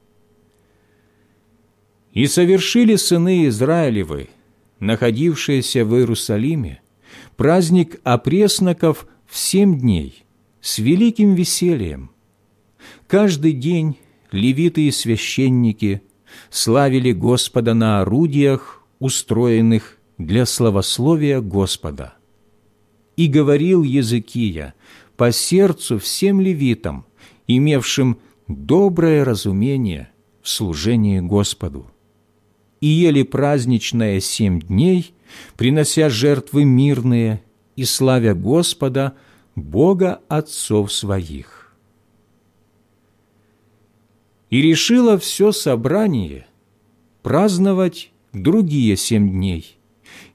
Speaker 1: И совершили сыны Израилевы, находившиеся в Иерусалиме, праздник опресноков в семь дней с великим весельем. Каждый день левиты и священники славили Господа на орудиях, устроенных для славословия Господа. И говорил Языкия по сердцу всем левитам, имевшим доброе разумение в служении Господу. И ели праздничное семь дней, принося жертвы мирные и славя Господа, Бога отцов своих. И решило все собрание праздновать другие семь дней,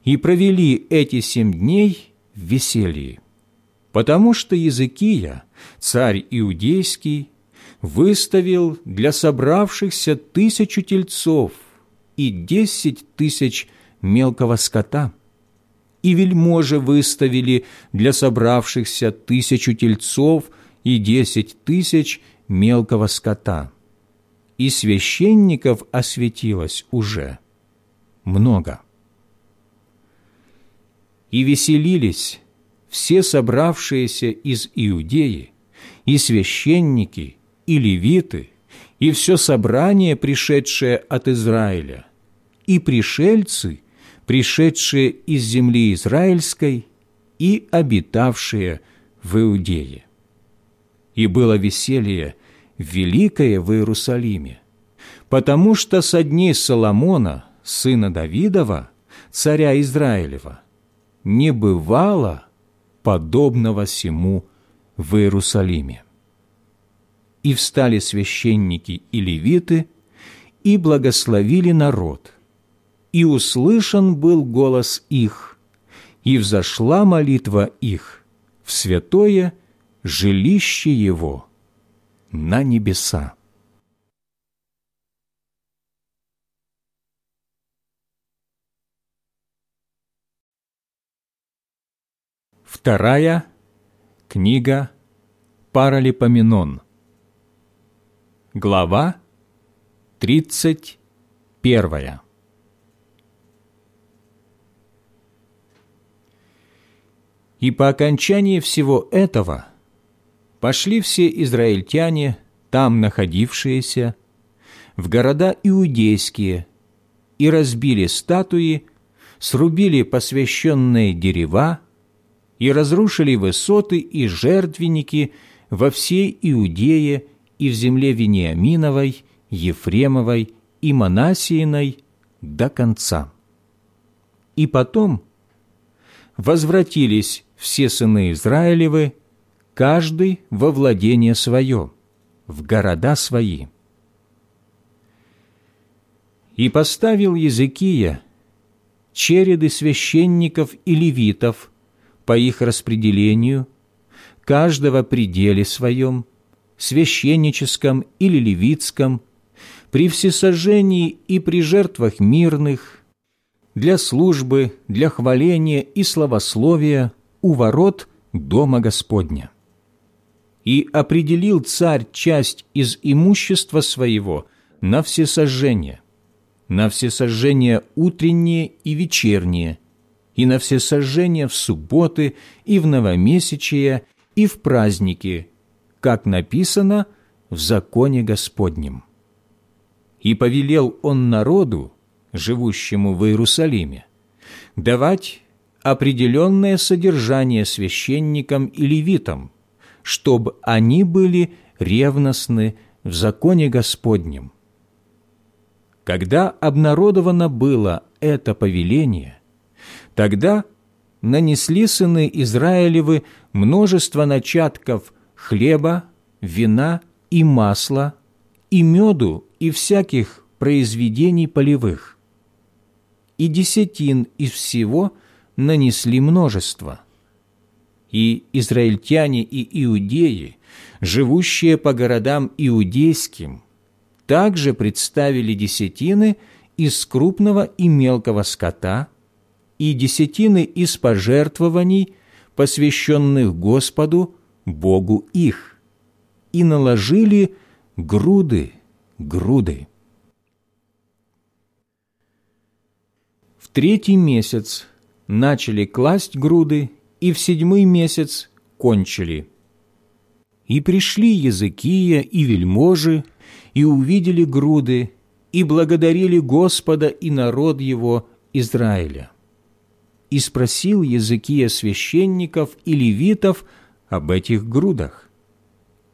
Speaker 1: и провели эти семь дней в веселье, потому что Языкия, царь иудейский, выставил для собравшихся тысячу тельцов и десять тысяч мелкого скота – и вельможи выставили для собравшихся тысячу тельцов и десять тысяч мелкого скота. И священников осветилось уже много. И веселились все собравшиеся из Иудеи, и священники, и левиты, и все собрание, пришедшее от Израиля, и пришельцы – пришедшие из земли израильской и обитавшие в Иудее. И было веселье великое в Иерусалиме, потому что со дней Соломона, сына Давидова, царя Израилева, не бывало подобного сему в Иерусалиме. И встали священники и левиты, и благословили народ – и услышан был голос их, и взошла молитва их в святое жилище его на небеса. Вторая книга Паралипоменон. Глава 31. И по окончании всего этого пошли все израильтяне, там находившиеся, в города иудейские, и разбили статуи, срубили посвященные дерева и разрушили высоты и жертвенники во всей Иудее и в земле Вениаминовой, Ефремовой и Манасииной до конца. И потом возвратились все сыны Израилевы, каждый во владение свое, в города свои. И поставил Языкия череды священников и левитов по их распределению, каждого пределе своем, священническом или левитском, при всесожжении и при жертвах мирных, для службы, для хваления и славословия у ворот Дома Господня. И определил царь часть из имущества своего на всесожжение, на всесожжение утреннее и вечернее, и на всесожжение в субботы и в новомесячие и в праздники, как написано в законе Господнем. И повелел он народу, живущему в Иерусалиме, давать определенное содержание священникам и левитам, чтобы они были ревностны в законе Господнем. Когда обнародовано было это повеление, тогда нанесли сыны Израилевы множество начатков хлеба, вина и масла, и меду, и всяких произведений полевых. И десятин из всего нанесли множество. И израильтяне и иудеи, живущие по городам иудейским, также представили десятины из крупного и мелкого скота и десятины из пожертвований, посвященных Господу, Богу их, и наложили груды, груды. В третий месяц начали класть груды, и в седьмой месяц кончили. И пришли Языкия и вельможи, и увидели груды, и благодарили Господа и народ его Израиля. И спросил Языкия священников и левитов об этих грудах.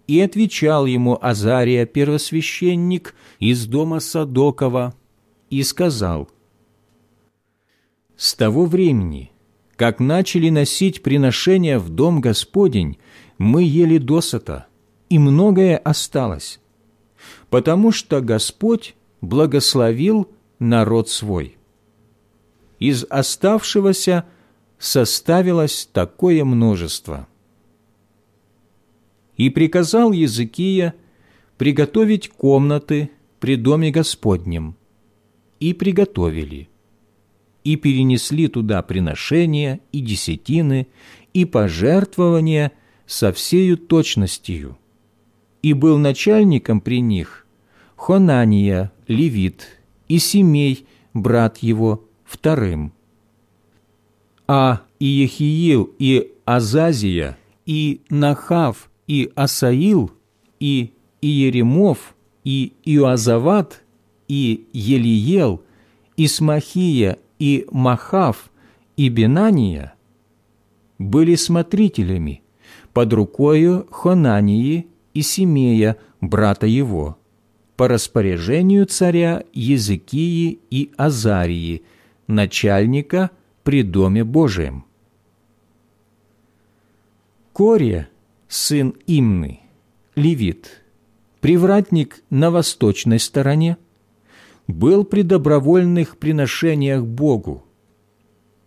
Speaker 1: И отвечал ему Азария, первосвященник, из дома Садокова, и сказал, «С того времени, как начали носить приношения в дом Господень, мы ели досыта, и многое осталось, потому что Господь благословил народ свой. Из оставшегося составилось такое множество. И приказал Языкия приготовить комнаты при доме Господнем, и приготовили, и перенесли туда приношения и десятины, и пожертвования со всею точностью. И был начальником при них Хонания, левит, и Семей, брат его, вторым. А Иехиил и Азазия, и Нахав, и Асаил, и Иеремов, и Иоазават, и Елиел, и Смахия, и Махав, и Бенания были смотрителями под рукою Хонании и Семея, брата его, по распоряжению царя Языкии и Азарии, начальника при Доме Божием. Кория, сын Имны, левит, привратник на восточной стороне, был при добровольных приношениях Богу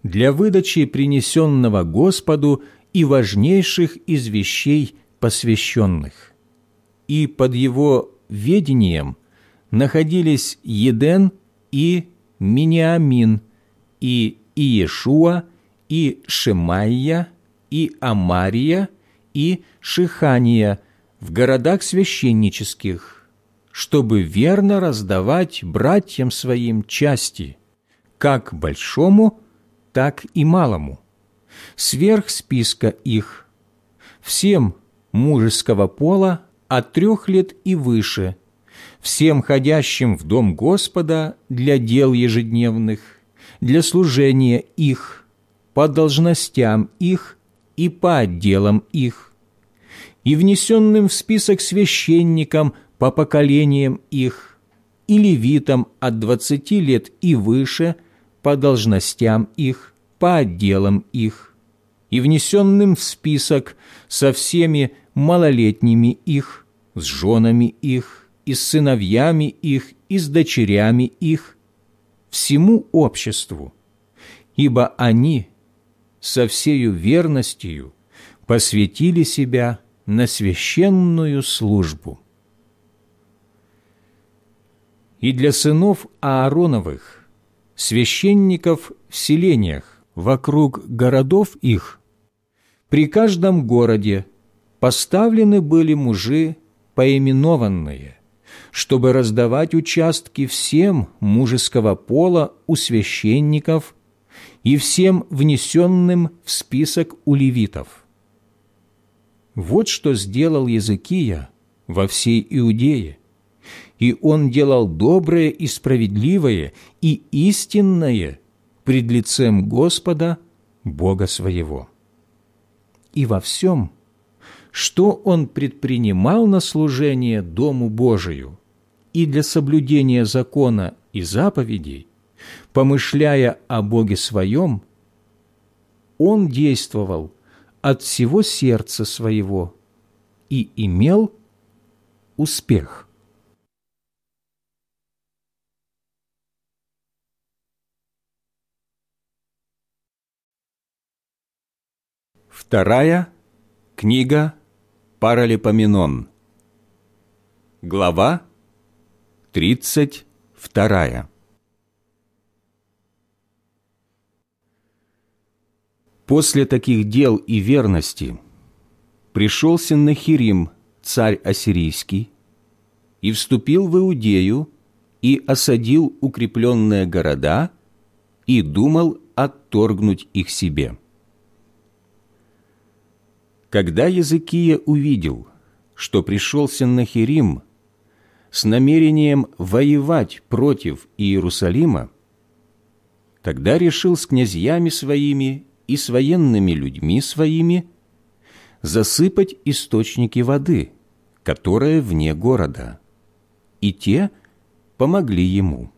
Speaker 1: для выдачи принесенного Господу и важнейших из вещей посвященных. И под его ведением находились Еден и Миниамин, и Иешуа, и Шемайя, и Амария, и Шихания в городах священнических, чтобы верно раздавать братьям своим части, как большому, так и малому, сверх списка их, всем мужеского пола от трех лет и выше, всем ходящим в дом Господа для дел ежедневных, для служения их, по должностям их и по отделам их, и внесенным в список священникам по поколениям их, и левитам от двадцати лет и выше по должностям их, по отделам их, и внесенным в список со всеми малолетними их, с женами их, и с сыновьями их, и с дочерями их, всему обществу, ибо они со всею верностью посвятили себя на священную службу. И для сынов Аароновых, священников в селениях, вокруг городов их, при каждом городе поставлены были мужи поименованные, чтобы раздавать участки всем мужеского пола у священников и всем внесенным в список у левитов. Вот что сделал Языкия во всей Иудее, и он делал доброе и справедливое и истинное пред лицем Господа, Бога своего. И во всем, что он предпринимал на служение Дому Божию и для соблюдения закона и заповедей, помышляя о Боге своем, он действовал от всего сердца своего и имел успех. Вторая книга Паралипоменон. Глава тридцать вторая. После таких дел и верности пришел Сеннахирим, царь ассирийский, и вступил в Иудею, и осадил укрепленные города, и думал отторгнуть их себе. Когда Языкия увидел, что пришел Сеннахирим с намерением воевать против Иерусалима, тогда решил с князьями своими и с военными людьми своими засыпать источники воды, которые вне города, и те помогли ему.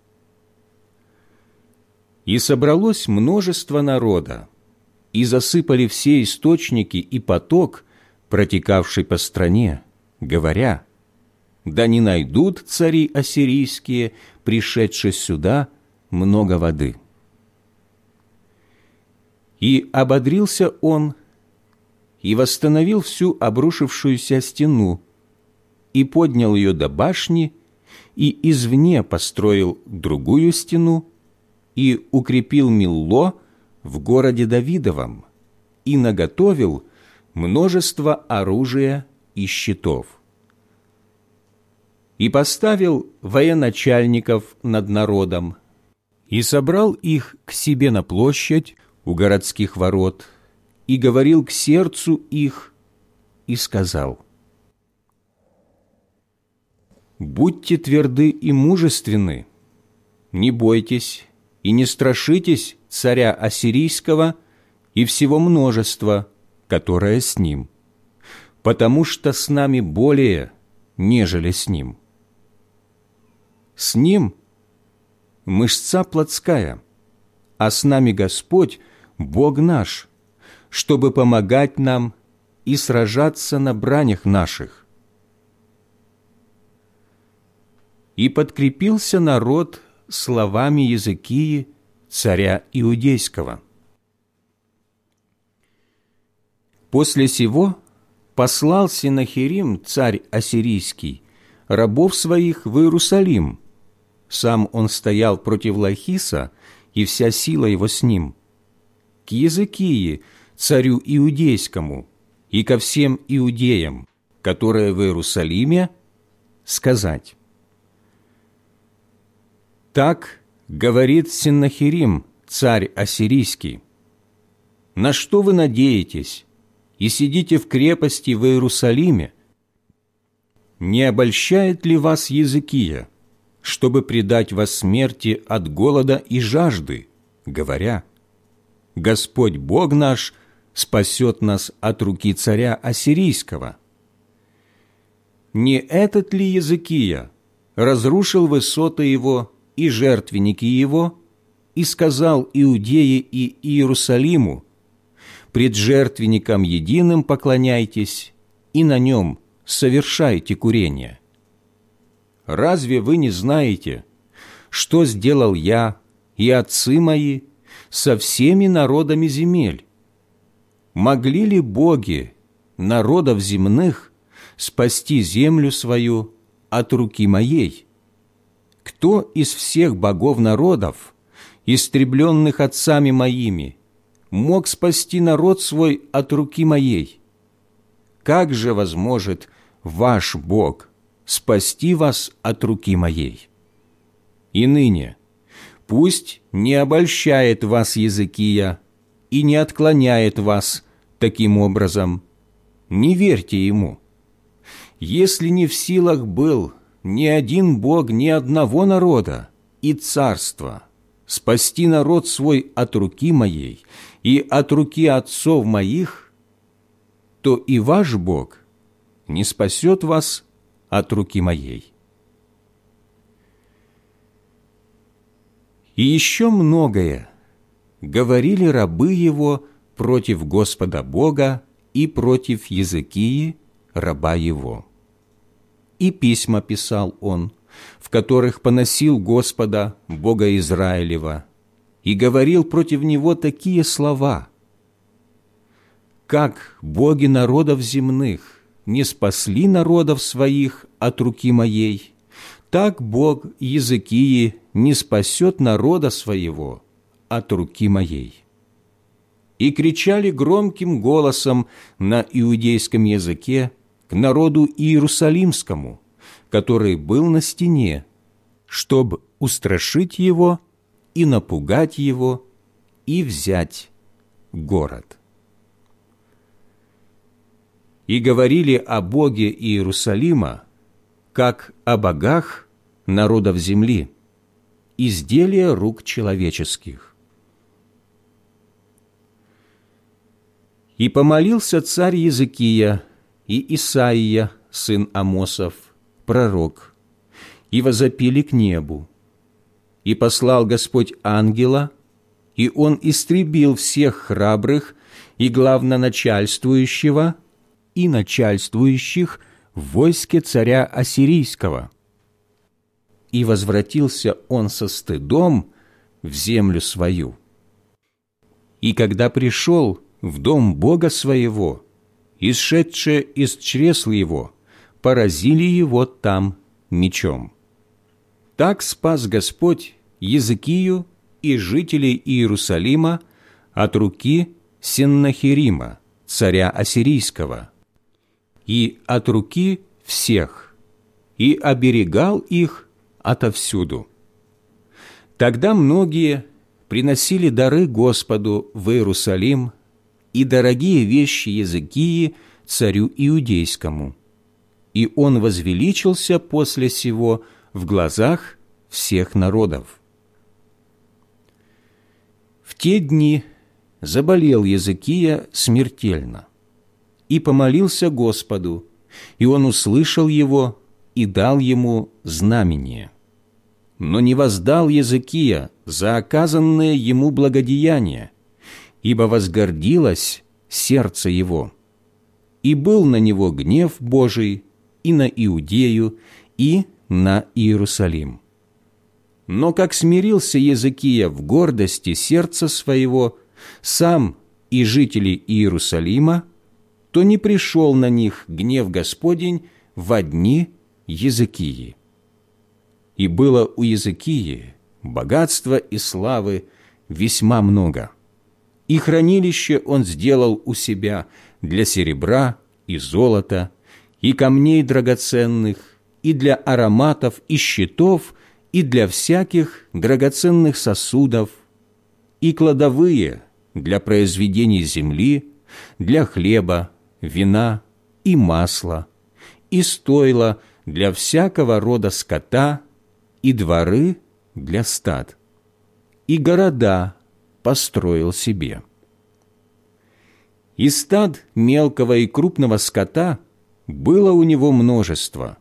Speaker 1: И собралось множество народа, и засыпали все источники и поток, протекавший по стране, говоря, «Да не найдут цари ассирийские, пришедшие сюда, много воды». И ободрился он, и восстановил всю обрушившуюся стену, и поднял ее до башни, и извне построил другую стену, и укрепил Милло в городе Давидовом, и наготовил множество оружия и щитов. И поставил военачальников над народом, и собрал их к себе на площадь, у городских ворот и говорил к сердцу их и сказал, «Будьте тверды и мужественны, не бойтесь и не страшитесь царя Ассирийского и всего множества, которое с ним, потому что с нами более, нежели с ним. С ним мышца плотская, а с нами Господь, Бог наш, чтобы помогать нам и сражаться на бранях наших. И подкрепился народ словами Языкии, царя Иудейского. После сего послал Синахирим, царь ассирийский, рабов своих в Иерусалим. Сам он стоял против Лахиса, и вся сила его с ним – к Языкии, царю Иудейскому, и ко всем иудеям, которые в Иерусалиме, сказать. Так говорит Синнахирим, царь Ассирийский. На что вы надеетесь и сидите в крепости в Иерусалиме? Не обольщает ли вас Языкия, чтобы предать вас смерти от голода и жажды, говоря – Господь Бог наш спасет нас от руки царя Ассирийского. Не этот ли Языкия разрушил высоты его и жертвенники его, и сказал Иудее и Иерусалиму, «Пред жертвенником единым поклоняйтесь, и на нем совершайте курение». Разве вы не знаете, что сделал я и отцы мои со всеми народами земель? Могли ли боги народов земных спасти землю свою от руки моей? Кто из всех богов народов, истребленных отцами моими, мог спасти народ свой от руки моей? Как же возможет ваш Бог спасти вас от руки моей? И ныне пусть не обольщает вас Языкия и не отклоняет вас таким образом. Не верьте ему. Если не в силах был ни один Бог ни одного народа и царства спасти народ свой от руки моей и от руки отцов моих, то и ваш Бог не спасет вас от руки моей. И еще многое говорили рабы его против Господа Бога и против Языкии, раба его. И письма писал он, в которых поносил Господа, Бога Израилева, и говорил против него такие слова. «Как боги народов земных не спасли народов своих от руки моей, так Бог Языкии не спасет народа своего от руки моей» и кричали громким голосом на иудейском языке к народу Иерусалимскому, который был на стене, чтобы устрашить его и напугать его и взять город. И говорили о Боге Иерусалима, как о богах народов земли, изделия рук человеческих. И помолился царь Языкия и Исаия, сын Амосов, пророк, и возопили к небу. И послал Господь ангела, и он истребил всех храбрых и главноначальствующего и начальствующих в войске царя Ассирийского. И возвратился он со стыдом в землю свою. И когда пришел в дом Бога своего, исшедшие из чресл его, поразили его там мечом. Так спас Господь Языкию и жителей Иерусалима от руки Сеннахирима, царя Ассирийского, и от руки всех, и оберегал их отовсюду. Тогда многие приносили дары Господу в Иерусалим и дорогие вещи Языкии царю Иудейскому. И он возвеличился после сего в глазах всех народов. В те дни заболел Языкия смертельно и помолился Господу, и он услышал его и дал ему знамение. Но не воздал Языкия за оказанное ему благодеяние – ибо возгордилось сердце его. И был на него гнев Божий и на Иудею, и на Иерусалим. Но как смирился Языкия в гордости сердца своего, сам и жители Иерусалима, то не пришел на них гнев Господень в дни Языкии. И было у Языкии богатства и славы весьма много – и хранилище он сделал у себя для серебра и золота, и камней драгоценных, и для ароматов и щитов, и для всяких драгоценных сосудов, и кладовые для произведений земли, для хлеба, вина и масла, и стойла для всякого рода скота, и дворы для стад, и города построил себе. И стад мелкого и крупного скота было у него множество,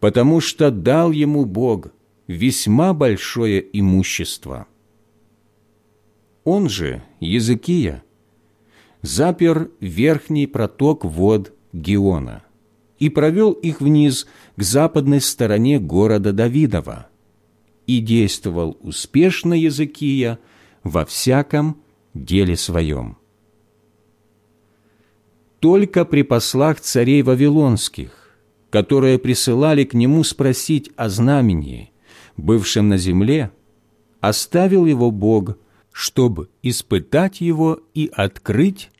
Speaker 1: потому что дал ему Бог весьма большое имущество. он же, Языкия, запер верхний проток вод Геона и провел их вниз к западной стороне города Давидова и действовал успешно Языкия во всяком деле своем. Только при послах царей Вавилонских, которые присылали к нему спросить о знамении, бывшем на земле, оставил его Бог, чтобы испытать его и открыть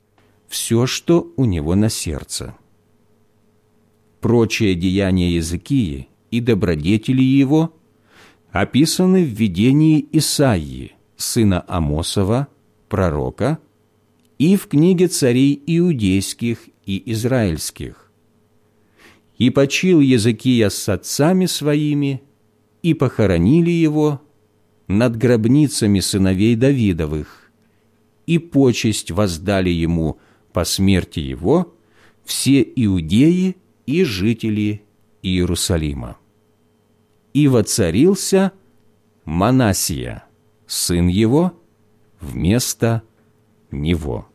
Speaker 1: все, что у него на сердце. Прочие деяния Языкии и добродетели его описаны в видении Исаии, сына Амосова, пророка, и в книге царей иудейских и израильских. «И почил Языкия с отцами своими, и похоронили его над гробницами сыновей Давидовых, и почесть воздали ему по смерти его все иудеи и жители Иерусалима. И воцарился Манасия, сын его, вместо него.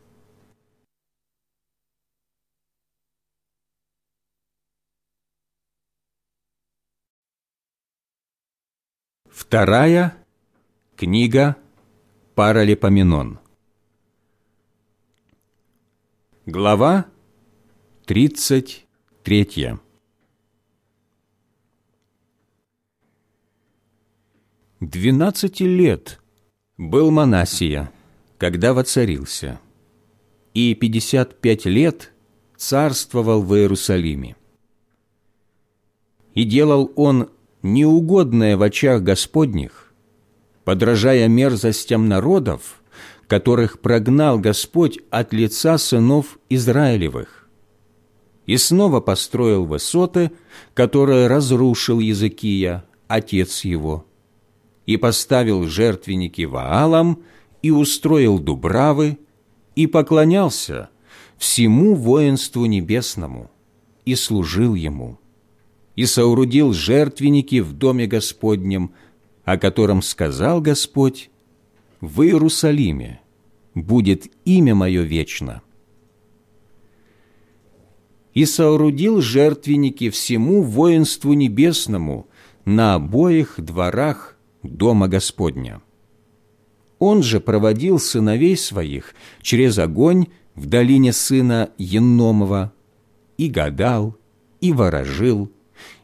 Speaker 1: Вторая книга Паралипоменон. Глава тридцать третья. Двенадцати лет был Манасия, когда воцарился, и пятьдесят пять лет царствовал в Иерусалиме. И делал он неугодное в очах Господних, подражая мерзостям народов, которых прогнал Господь от лица сынов Израилевых, и снова построил высоты, которые разрушил Языкия, отец его, и поставил жертвенники Ваалам, и устроил дубравы, и поклонялся всему воинству небесному, и служил ему и соорудил жертвенники в доме Господнем, о котором сказал Господь, «В Иерусалиме будет имя Мое вечно». И соорудил жертвенники всему воинству небесному на обоих дворах дома Господня. Он же проводил сыновей своих через огонь в долине сына Еномова и гадал, и ворожил,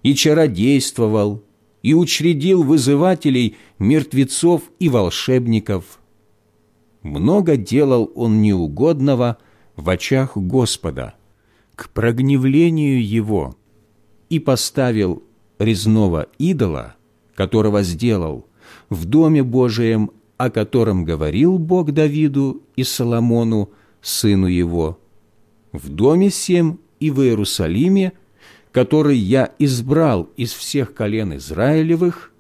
Speaker 1: и чародействовал, и учредил вызывателей мертвецов и волшебников. Много делал он неугодного в очах Господа, к прогневлению его, и поставил резного идола, которого сделал, в Доме Божием, о котором говорил Бог Давиду и Соломону, сыну его. В доме сем и в Иерусалиме – который я избрал из всех колен Израилевых,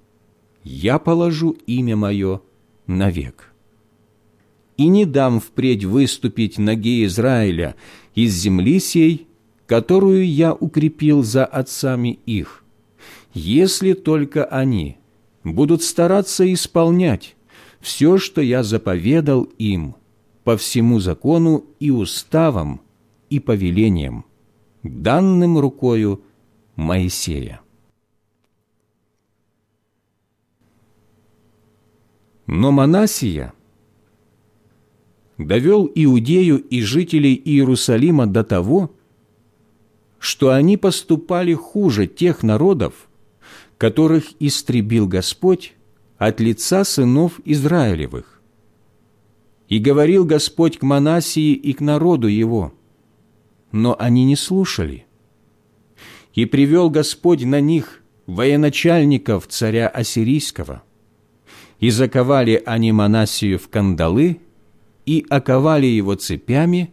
Speaker 1: я положу имя мое навек. И не дам впредь выступить ноге Израиля из земли сей, которую я укрепил за отцами их, если только они будут стараться исполнять все, что я заповедал им по всему закону и уставам и повелениям, данным рукою Моисея. Но Манасия довел Иудею и жителей Иерусалима до того, что они поступали хуже тех народов, которых истребил Господь от лица сынов Израилевых. И говорил Господь к Манасии и к народу его – но они не слушали. И привел Господь на них военачальников царя Ассирийского. И заковали они Манасию в кандалы, и оковали его цепями,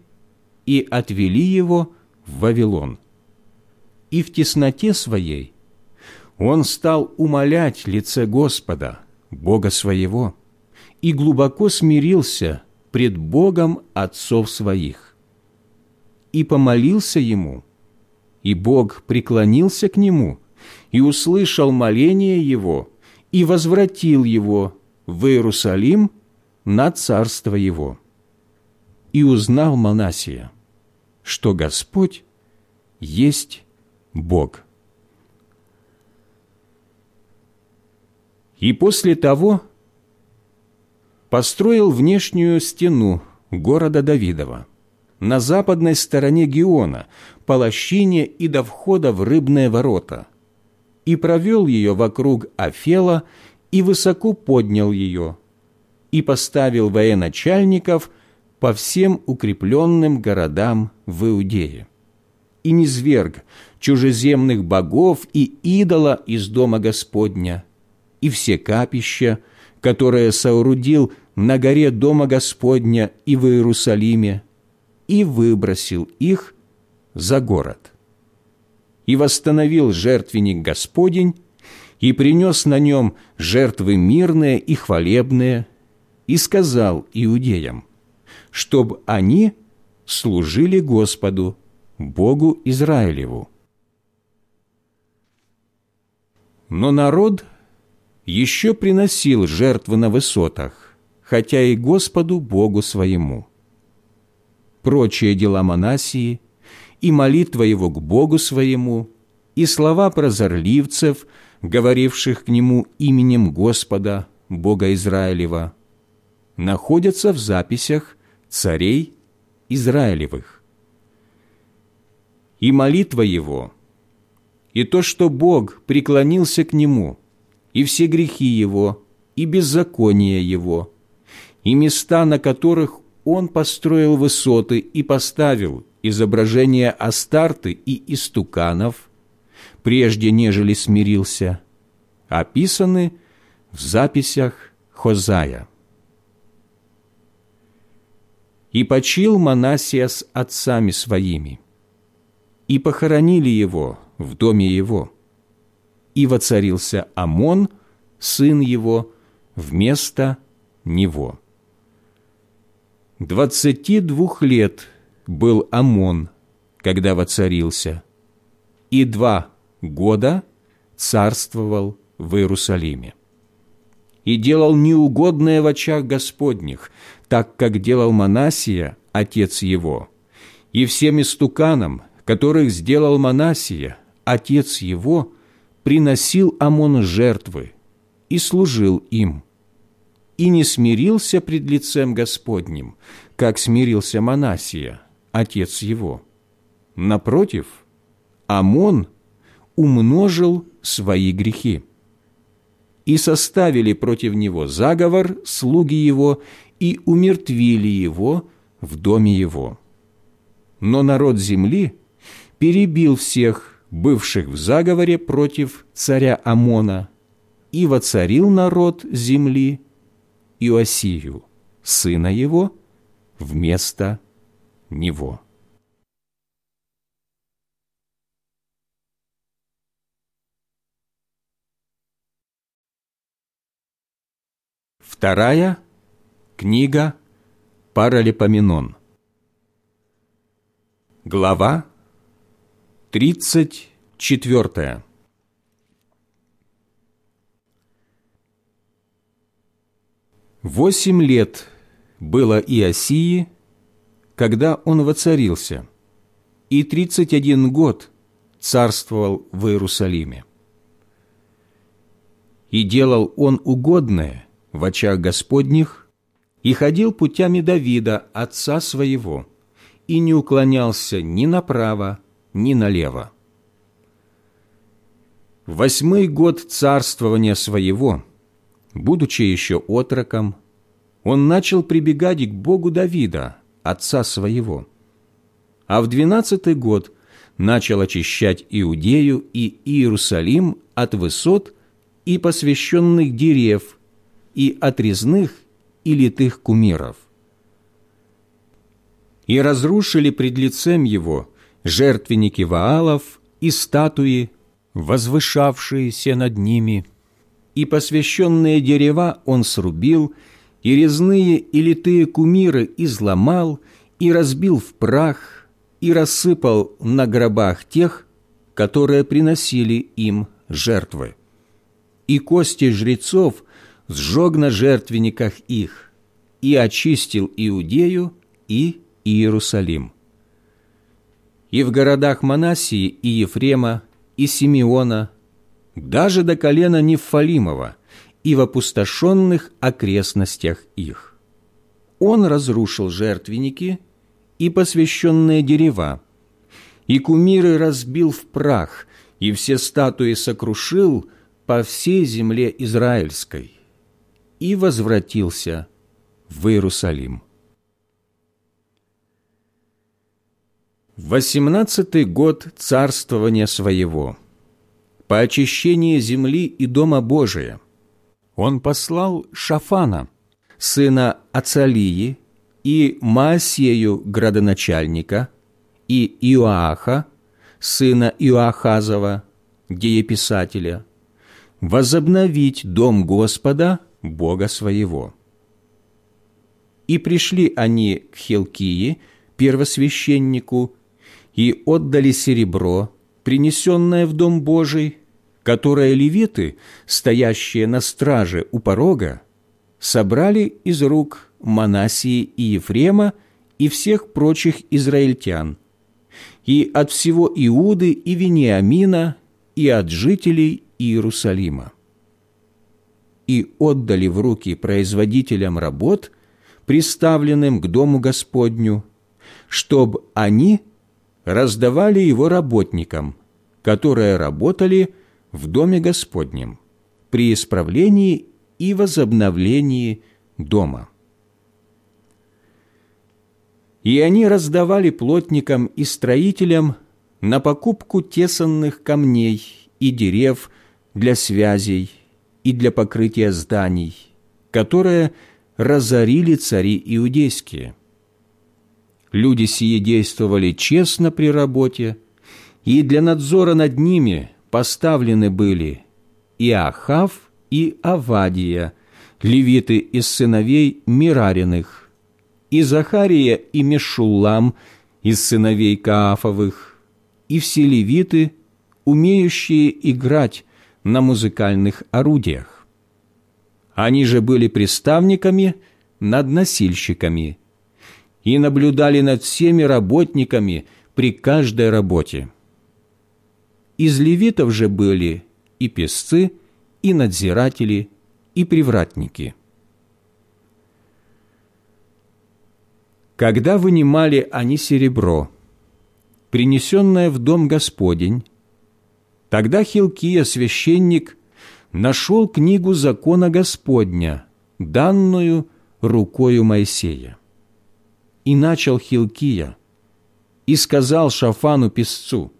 Speaker 1: и отвели его в Вавилон. И в тесноте своей он стал умолять лице Господа, Бога своего, и глубоко смирился пред Богом отцов своих и помолился ему, и Бог преклонился к нему и услышал моление его и возвратил его в Иерусалим на царство его. И узнал Манасия, что Господь есть Бог. И после того построил внешнюю стену города Давидова. На западной стороне Гиона, по лощине и до входа в рыбные ворота, и провел ее вокруг Афела и высоко поднял ее, и поставил военачальников по всем укрепленным городам в Иудее, и низверг чужеземных богов и идола из дома Господня, и все капища, которые соорудил на горе дома Господня и в Иерусалиме, и выбросил их за город. И восстановил жертвенник Господень, и принес на нем жертвы мирные и хвалебные, и сказал иудеям, чтобы они служили Господу, Богу Израилеву. Но народ еще приносил жертвы на высотах, хотя и Господу Богу своему. Прочие дела Манасии и молитва его к Богу своему, и слова прозорливцев, говоривших к нему именем Господа, Бога Израилева, находятся в записях царей Израилевых. И молитва его, и то, что Бог преклонился к нему – и все грехи его, и беззакония его, и места, на которых он построил высоты и поставил изображения Астарты и истуканов, прежде нежели смирился, описаны в записях Хозая. «И почил Манасия с отцами своими, и похоронили его в доме его» и воцарился Амон, сын его, вместо него. Двадцати двух лет был Амон, когда воцарился, и два года царствовал в Иерусалиме. И делал неугодное в очах Господних, так как делал Манасия, отец его, и всем истуканам, которых сделал Манасия, отец его, приносил Амон жертвы и служил им, и не смирился пред лицем Господним, как смирился Манасия, отец его. Напротив, Амон умножил свои грехи. И составили против него заговор слуги его и умертвили его в доме его. Но народ земли перебил всех бывших в заговоре против царя Амона, и воцарил народ земли Иосию, сына его, вместо него. Вторая книга Паралипоменон. Глава Тридцать четвертое. Восемь лет было Иосии, когда он воцарился, и тридцать один год царствовал в Иерусалиме. И делал он угодное в очах Господних, и ходил путями Давида, отца своего, и не уклонялся ни направо, ни налево. восьмой год царствования своего, будучи еще отроком, он начал прибегать к Богу Давида, отца своего. А в двенадцатый год начал очищать Иудею и Иерусалим от высот и посвященных дерев, и отрезных и литых кумиров. И разрушили пред лицем его жертвенники Ваалов и статуи, возвышавшиеся над ними, и посвященные дерева он срубил, и резные и литые кумиры изломал, и разбил в прах, и рассыпал на гробах тех, которые приносили им жертвы. И кости жрецов сжег на жертвенниках их, и очистил Иудею и Иерусалим. И в городах Манасии и Ефрема, и Симеона, даже до колена Нефалимова, и в опустошенных окрестностях их. Он разрушил жертвенники и посвященные дерева, и кумиры разбил в прах, и все статуи сокрушил по всей земле израильской, и возвратился в Иерусалим. Восемнадцатый год царствования своего, по очищении земли и Дома Божия, он послал Шафана, сына Ацалии, и Маасею, градоначальника, и Иоаха, сына Иоахазова, дееписателя, возобновить дом Господа, Бога своего. И пришли они к Хилкии, первосвященнику, и отдали серебро, принесенное в Дом Божий, которое левиты, стоящие на страже у порога, собрали из рук Манасии и Ефрема и всех прочих израильтян, и от всего Иуды и Вениамина, и от жителей Иерусалима. И отдали в руки производителям работ, приставленным к Дому Господню, чтобы они раздавали его работникам, которые работали в Доме Господнем при исправлении и возобновлении дома. И они раздавали плотникам и строителям на покупку тесанных камней и дерев для связей и для покрытия зданий, которые разорили цари иудейские. Люди сие действовали честно при работе, и для надзора над ними поставлены были и Ахав, и Авадия, левиты из сыновей Мирариных, и Захария и Мешулам из сыновей Каафовых, и все левиты, умеющие играть на музыкальных орудиях. Они же были приставниками над носильщиками и наблюдали над всеми работниками при каждой работе. Из левитов же были и песцы, и надзиратели, и привратники. Когда вынимали они серебро, принесенное в дом Господень, тогда Хилкия, священник, нашел книгу закона Господня, данную рукою Моисея. И начал Хилкия, и сказал Шафану песцу,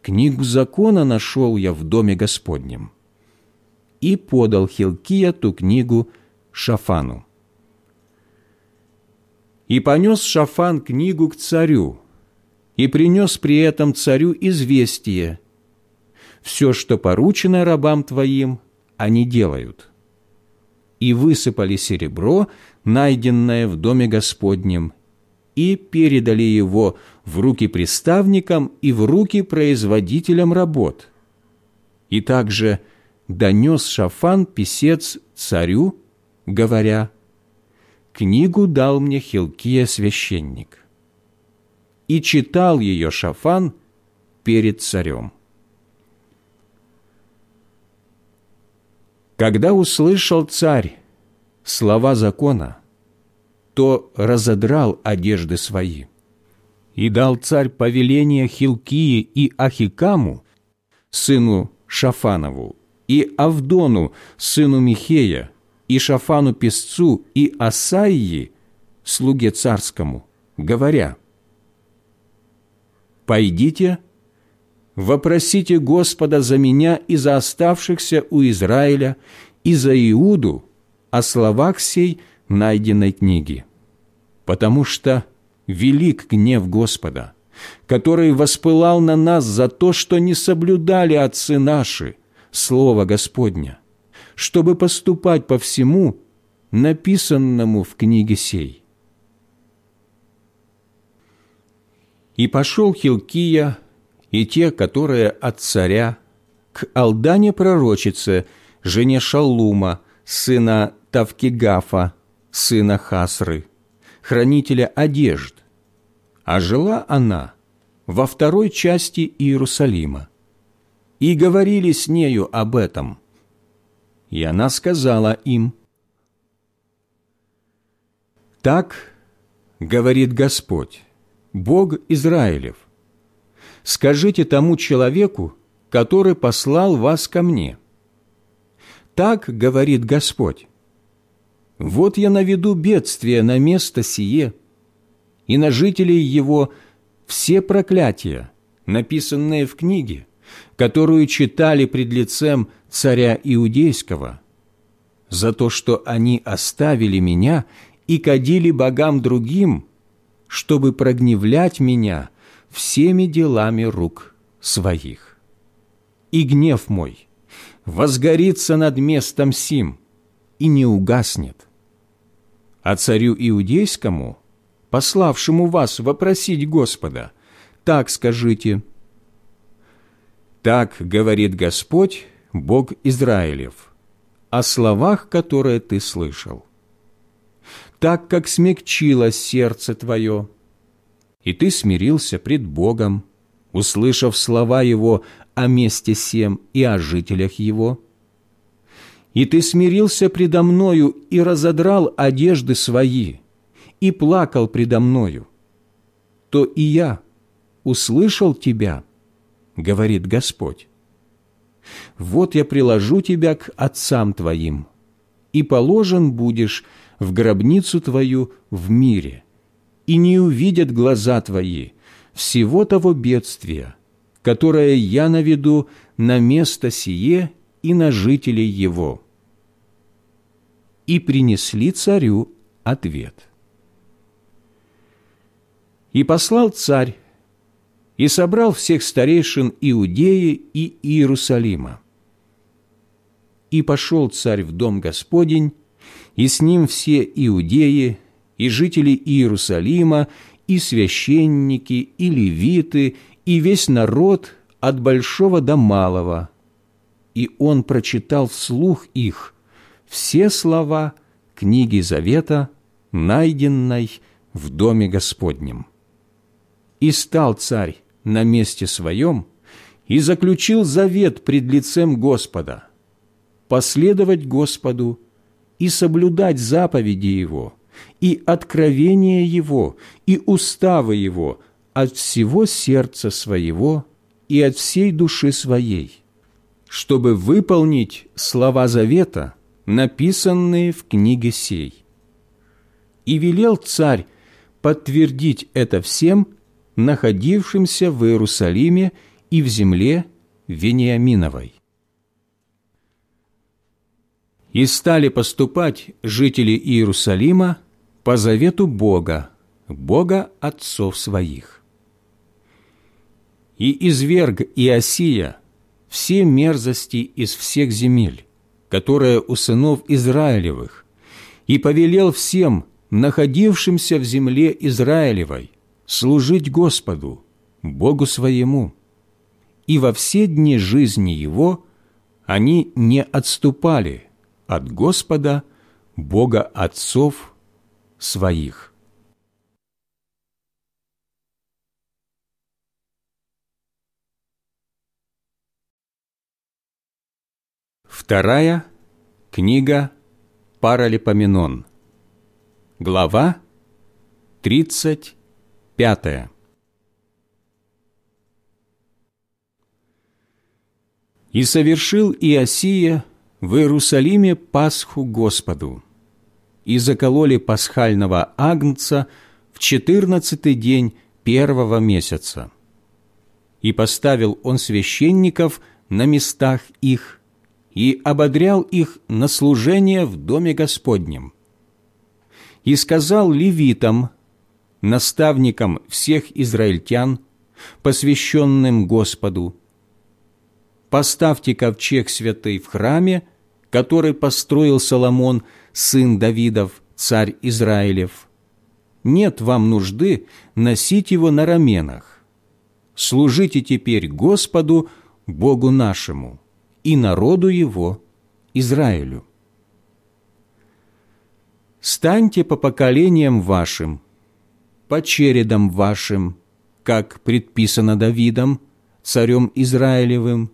Speaker 1: «Книгу закона нашел я в доме Господнем» и подал Хилкия ту книгу Шафану. И понес Шафан книгу к царю, и принес при этом царю известие. Все, что поручено рабам твоим, они делают. И высыпали серебро, найденное в доме Господнем, и передали его в руки приставникам и в руки производителям работ. И также – донес Шафан писец царю, говоря, «Книгу дал мне Хилкия священник». И читал ее Шафан перед царем. Когда услышал царь слова закона, то разодрал одежды свои. И дал царь повеление Хилкии и Ахикаму, сыну Шафанову, и Авдону, сыну Михея, и Шафану песцу, и Асаии, слуге царскому, говоря, «Пойдите, вопросите Господа за меня и за оставшихся у Израиля, и за Иуду о словах сей найденной книги, потому что велик гнев Господа, который воспылал на нас за то, что не соблюдали отцы наши, Слово Господня, чтобы поступать по всему, написанному в книге сей. И пошел Хилкия и те, которые от царя, к Алдане пророчице, жене Шалума, сына Тавкигафа, сына Хасры, хранителя одежд, а жила она во второй части Иерусалима. И говорили с нею об этом. И она сказала им, «Так говорит Господь, Бог Израилев, скажите тому человеку, который послал вас ко мне. Так говорит Господь, вот я наведу бедствие на место сие, и на жителей его все проклятия, написанные в книге, которую читали пред лицем царя Иудейского, за то, что они оставили меня и кадили богам другим, чтобы прогневлять меня всеми делами рук своих. И гнев мой возгорится над местом сим и не угаснет. А царю Иудейскому, пославшему вас вопросить Господа, так скажите, «Так говорит Господь, Бог Израилев, о словах, которые ты слышал так как смягчилось сердце твое, и ты смирился пред Богом, услышав слова Его о месте сем и о жителях Его. И ты смирился предо мною и разодрал одежды свои, и плакал предо мною. То и я услышал тебя, говорит Господь. Вот я приложу тебя к отцам твоим, и положен будешь в гробницу твою в мире, и не увидят глаза твои всего того бедствия, которое я наведу на место сие и на жителей его». И принесли царю ответ. И послал царь, и собрал всех старейшин Иудеи и Иерусалима. И пошел царь в дом Господень, и с ним все иудеи, и жители Иерусалима, и священники, и левиты, и весь народ от большого до малого. И он прочитал вслух их все слова книги Завета, найденной в доме Господнем. И стал царь на месте своем и заключил завет пред лицем Господа, последовать Господу и соблюдать заповеди Его, и откровения Его, и уставы Его от всего сердца своего и от всей души своей, чтобы выполнить слова завета, написанные в книге сей. И велел царь подтвердить это всем, находившимся в Иерусалиме и в земле Вениаминовой. И стали поступать жители Иерусалима по завету Бога, Бога отцов своих. И изверг Иосия все мерзости из всех земель, которые у сынов Израилевых, и повелел всем, находившимся в земле Израилевой, служить Господу, Богу своему. И во все дни жизни его они не отступали – от Господа, Бога отцов своих. Вторая книга Паралипоменон. Глава тридцать пятая. «И совершил Иосия в Иерусалиме Пасху Господу и закололи пасхального агнца в четырнадцатый день первого месяца. И поставил он священников на местах их и ободрял их на служение в Доме Господнем. И сказал левитам, наставникам всех израильтян, посвященным Господу, поставьте ковчег святый в храме, который построил Соломон, сын Давидов, царь Израилев. Нет вам нужды носить его на раменах. Служите теперь Господу, Богу нашему, и народу его, Израилю. Станьте по поколениям вашим, по чередам вашим, как предписано Давидом, царем Израилевым,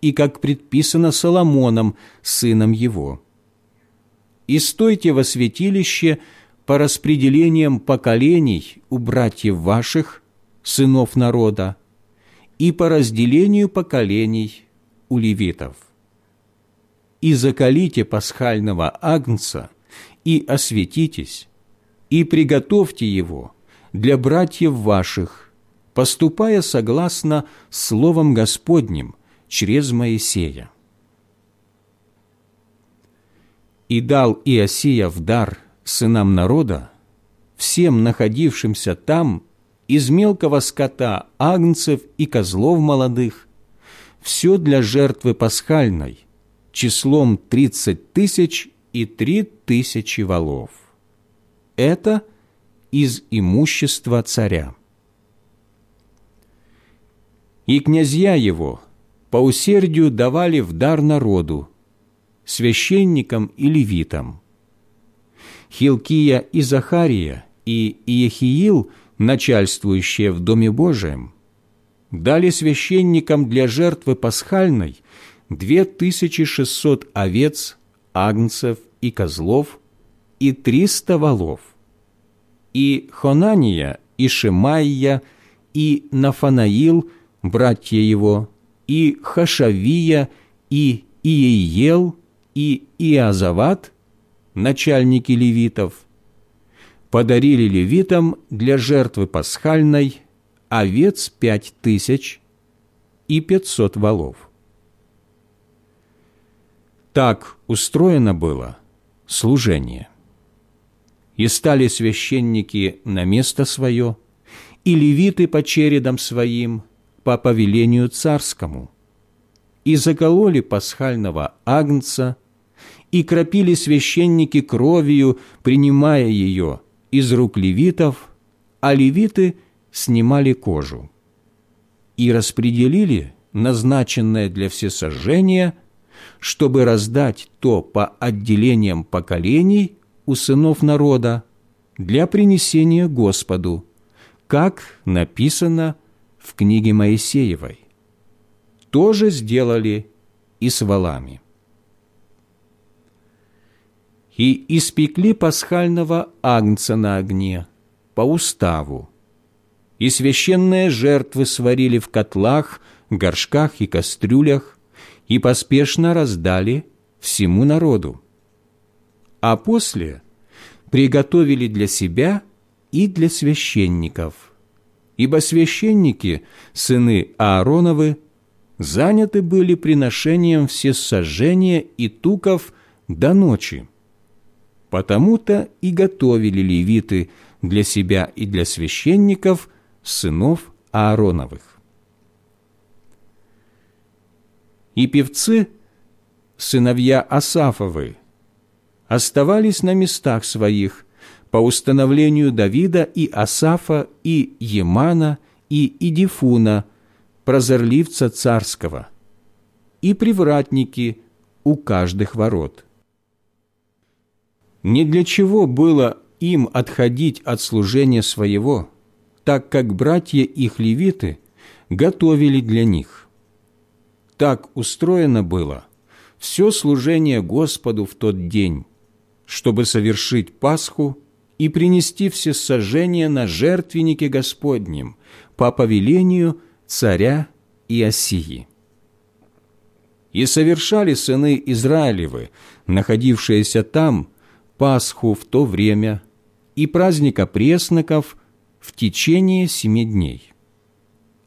Speaker 1: и как предписано Соломоном, сыном его. И стойте во святилище по распределениям поколений у братьев ваших, сынов народа, и по разделению поколений у левитов. И закалите пасхального агнца, и осветитесь, и приготовьте его для братьев ваших, поступая согласно Словом Господним через Моисея. И дал Иосия в дар сынам народа, всем находившимся там, из мелкого скота, агнцев и козлов молодых, все для жертвы пасхальной, числом тридцать тысяч и три тысячи валов. Это из имущества царя. И князья его по усердию давали в дар народу, священникам и левитам. Хилкия и Захария и Иехиил, начальствующие в Доме Божием, дали священникам для жертвы пасхальной две тысячи шестьсот овец, агнцев и козлов и триста волов. И Хонания, и Шемайя, и Нафанаил, братья его, и Хашавия, и Иеел, и Иазават, начальники левитов, подарили левитам для жертвы пасхальной овец пять тысяч и пятьсот волов. Так устроено было служение. И стали священники на место свое, и левиты по чередам своим, по повелению царскому, и закололи пасхального агнца, и кропили священники кровью, принимая ее из рук левитов, а левиты снимали кожу. И распределили назначенное для всесожжения – чтобы раздать то по отделениям поколений у сынов народа для принесения Господу, как написано в книге Моисеевой. Тоже сделали и с валами. И испекли пасхального агнца на огне по уставу, и священные жертвы сварили в котлах, горшках и кастрюлях, и поспешно раздали всему народу. А после приготовили для себя и для священников, ибо священники, сыны Аароновы, заняты были приношением всесожжения и туков до ночи. Потому-то и готовили левиты для себя и для священников, сынов Аароновых и певцы, сыновья Асафовы, оставались на местах своих по установлению Давида и Асафа и Емана и Идифуна, прозорливца царского, и привратники у каждых ворот. Не для чего было им отходить от служения своего, так как братья их левиты готовили для них так устроено было все служение Господу в тот день, чтобы совершить Пасху и принести все сожжения на жертвеннике Господнем по повелению царя Иосии. И совершали сыны Израилевы, находившиеся там, Пасху в то время и праздника пресноков в течение семи дней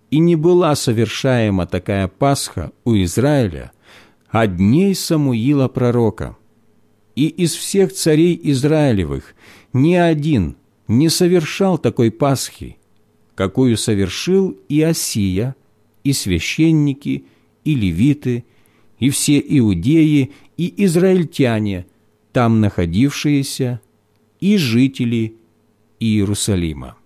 Speaker 1: и не была совершаема такая Пасха у Израиля от дней Самуила пророка. И из всех царей Израилевых ни один не совершал такой Пасхи, какую совершил и Осия, и священники, и левиты, и все иудеи, и израильтяне, там находившиеся, и жители Иерусалима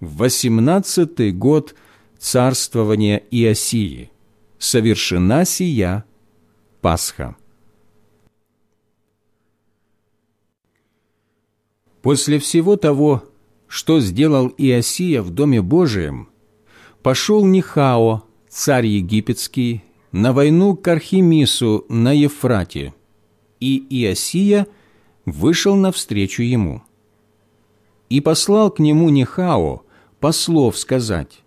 Speaker 1: восемнадцатый год царствования Иосии совершена сия Пасха. После всего того, что сделал Иосия в Доме Божием, пошел Нихао, царь египетский, на войну к Архимису на Ефрате, и Иосия вышел навстречу ему. И послал к нему Нихао послов сказать,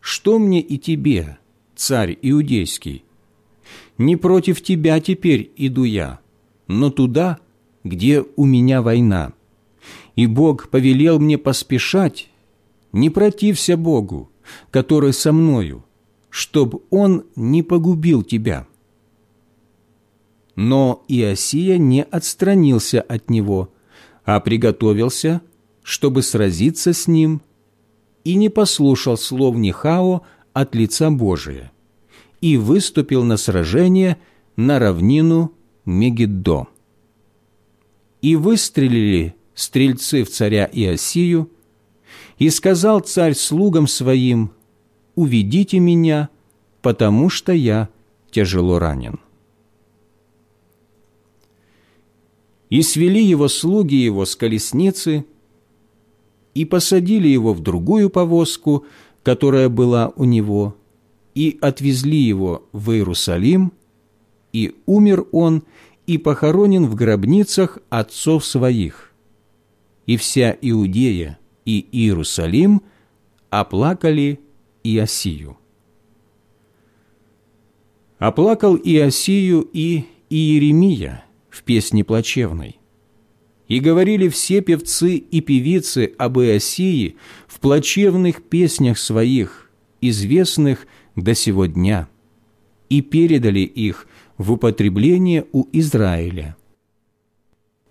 Speaker 1: «Что мне и тебе, царь иудейский? Не против тебя теперь иду я, но туда, где у меня война. И Бог повелел мне поспешать, не протився Богу, который со мною, чтоб Он не погубил тебя». Но Иосия не отстранился от него, а приготовился, чтобы сразиться с ним, и не послушал слов Нихао от лица Божия, и выступил на сражение на равнину Мегиддо. И выстрелили стрельцы в царя Иосию, и сказал царь слугам своим, «Уведите меня, потому что я тяжело ранен». И свели его слуги его с колесницы, и посадили его в другую повозку, которая была у него, и отвезли его в Иерусалим, и умер он, и похоронен в гробницах отцов своих. И вся Иудея и Иерусалим оплакали Иосию. Оплакал Иосию и Иеремия в песне плачевной. И говорили все певцы и певицы об Иосии в плачевных песнях своих, известных до сего дня, и передали их в употребление у Израиля.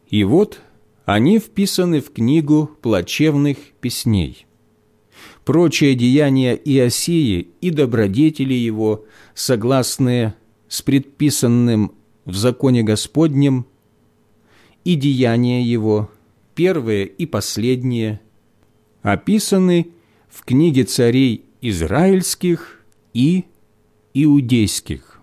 Speaker 1: И вот они вписаны в книгу плачевных песней. Прочие деяния Иосии и добродетели его, согласные с предписанным в законе Господнем, и деяния его, первые и последние, описаны в книге царей израильских и иудейских.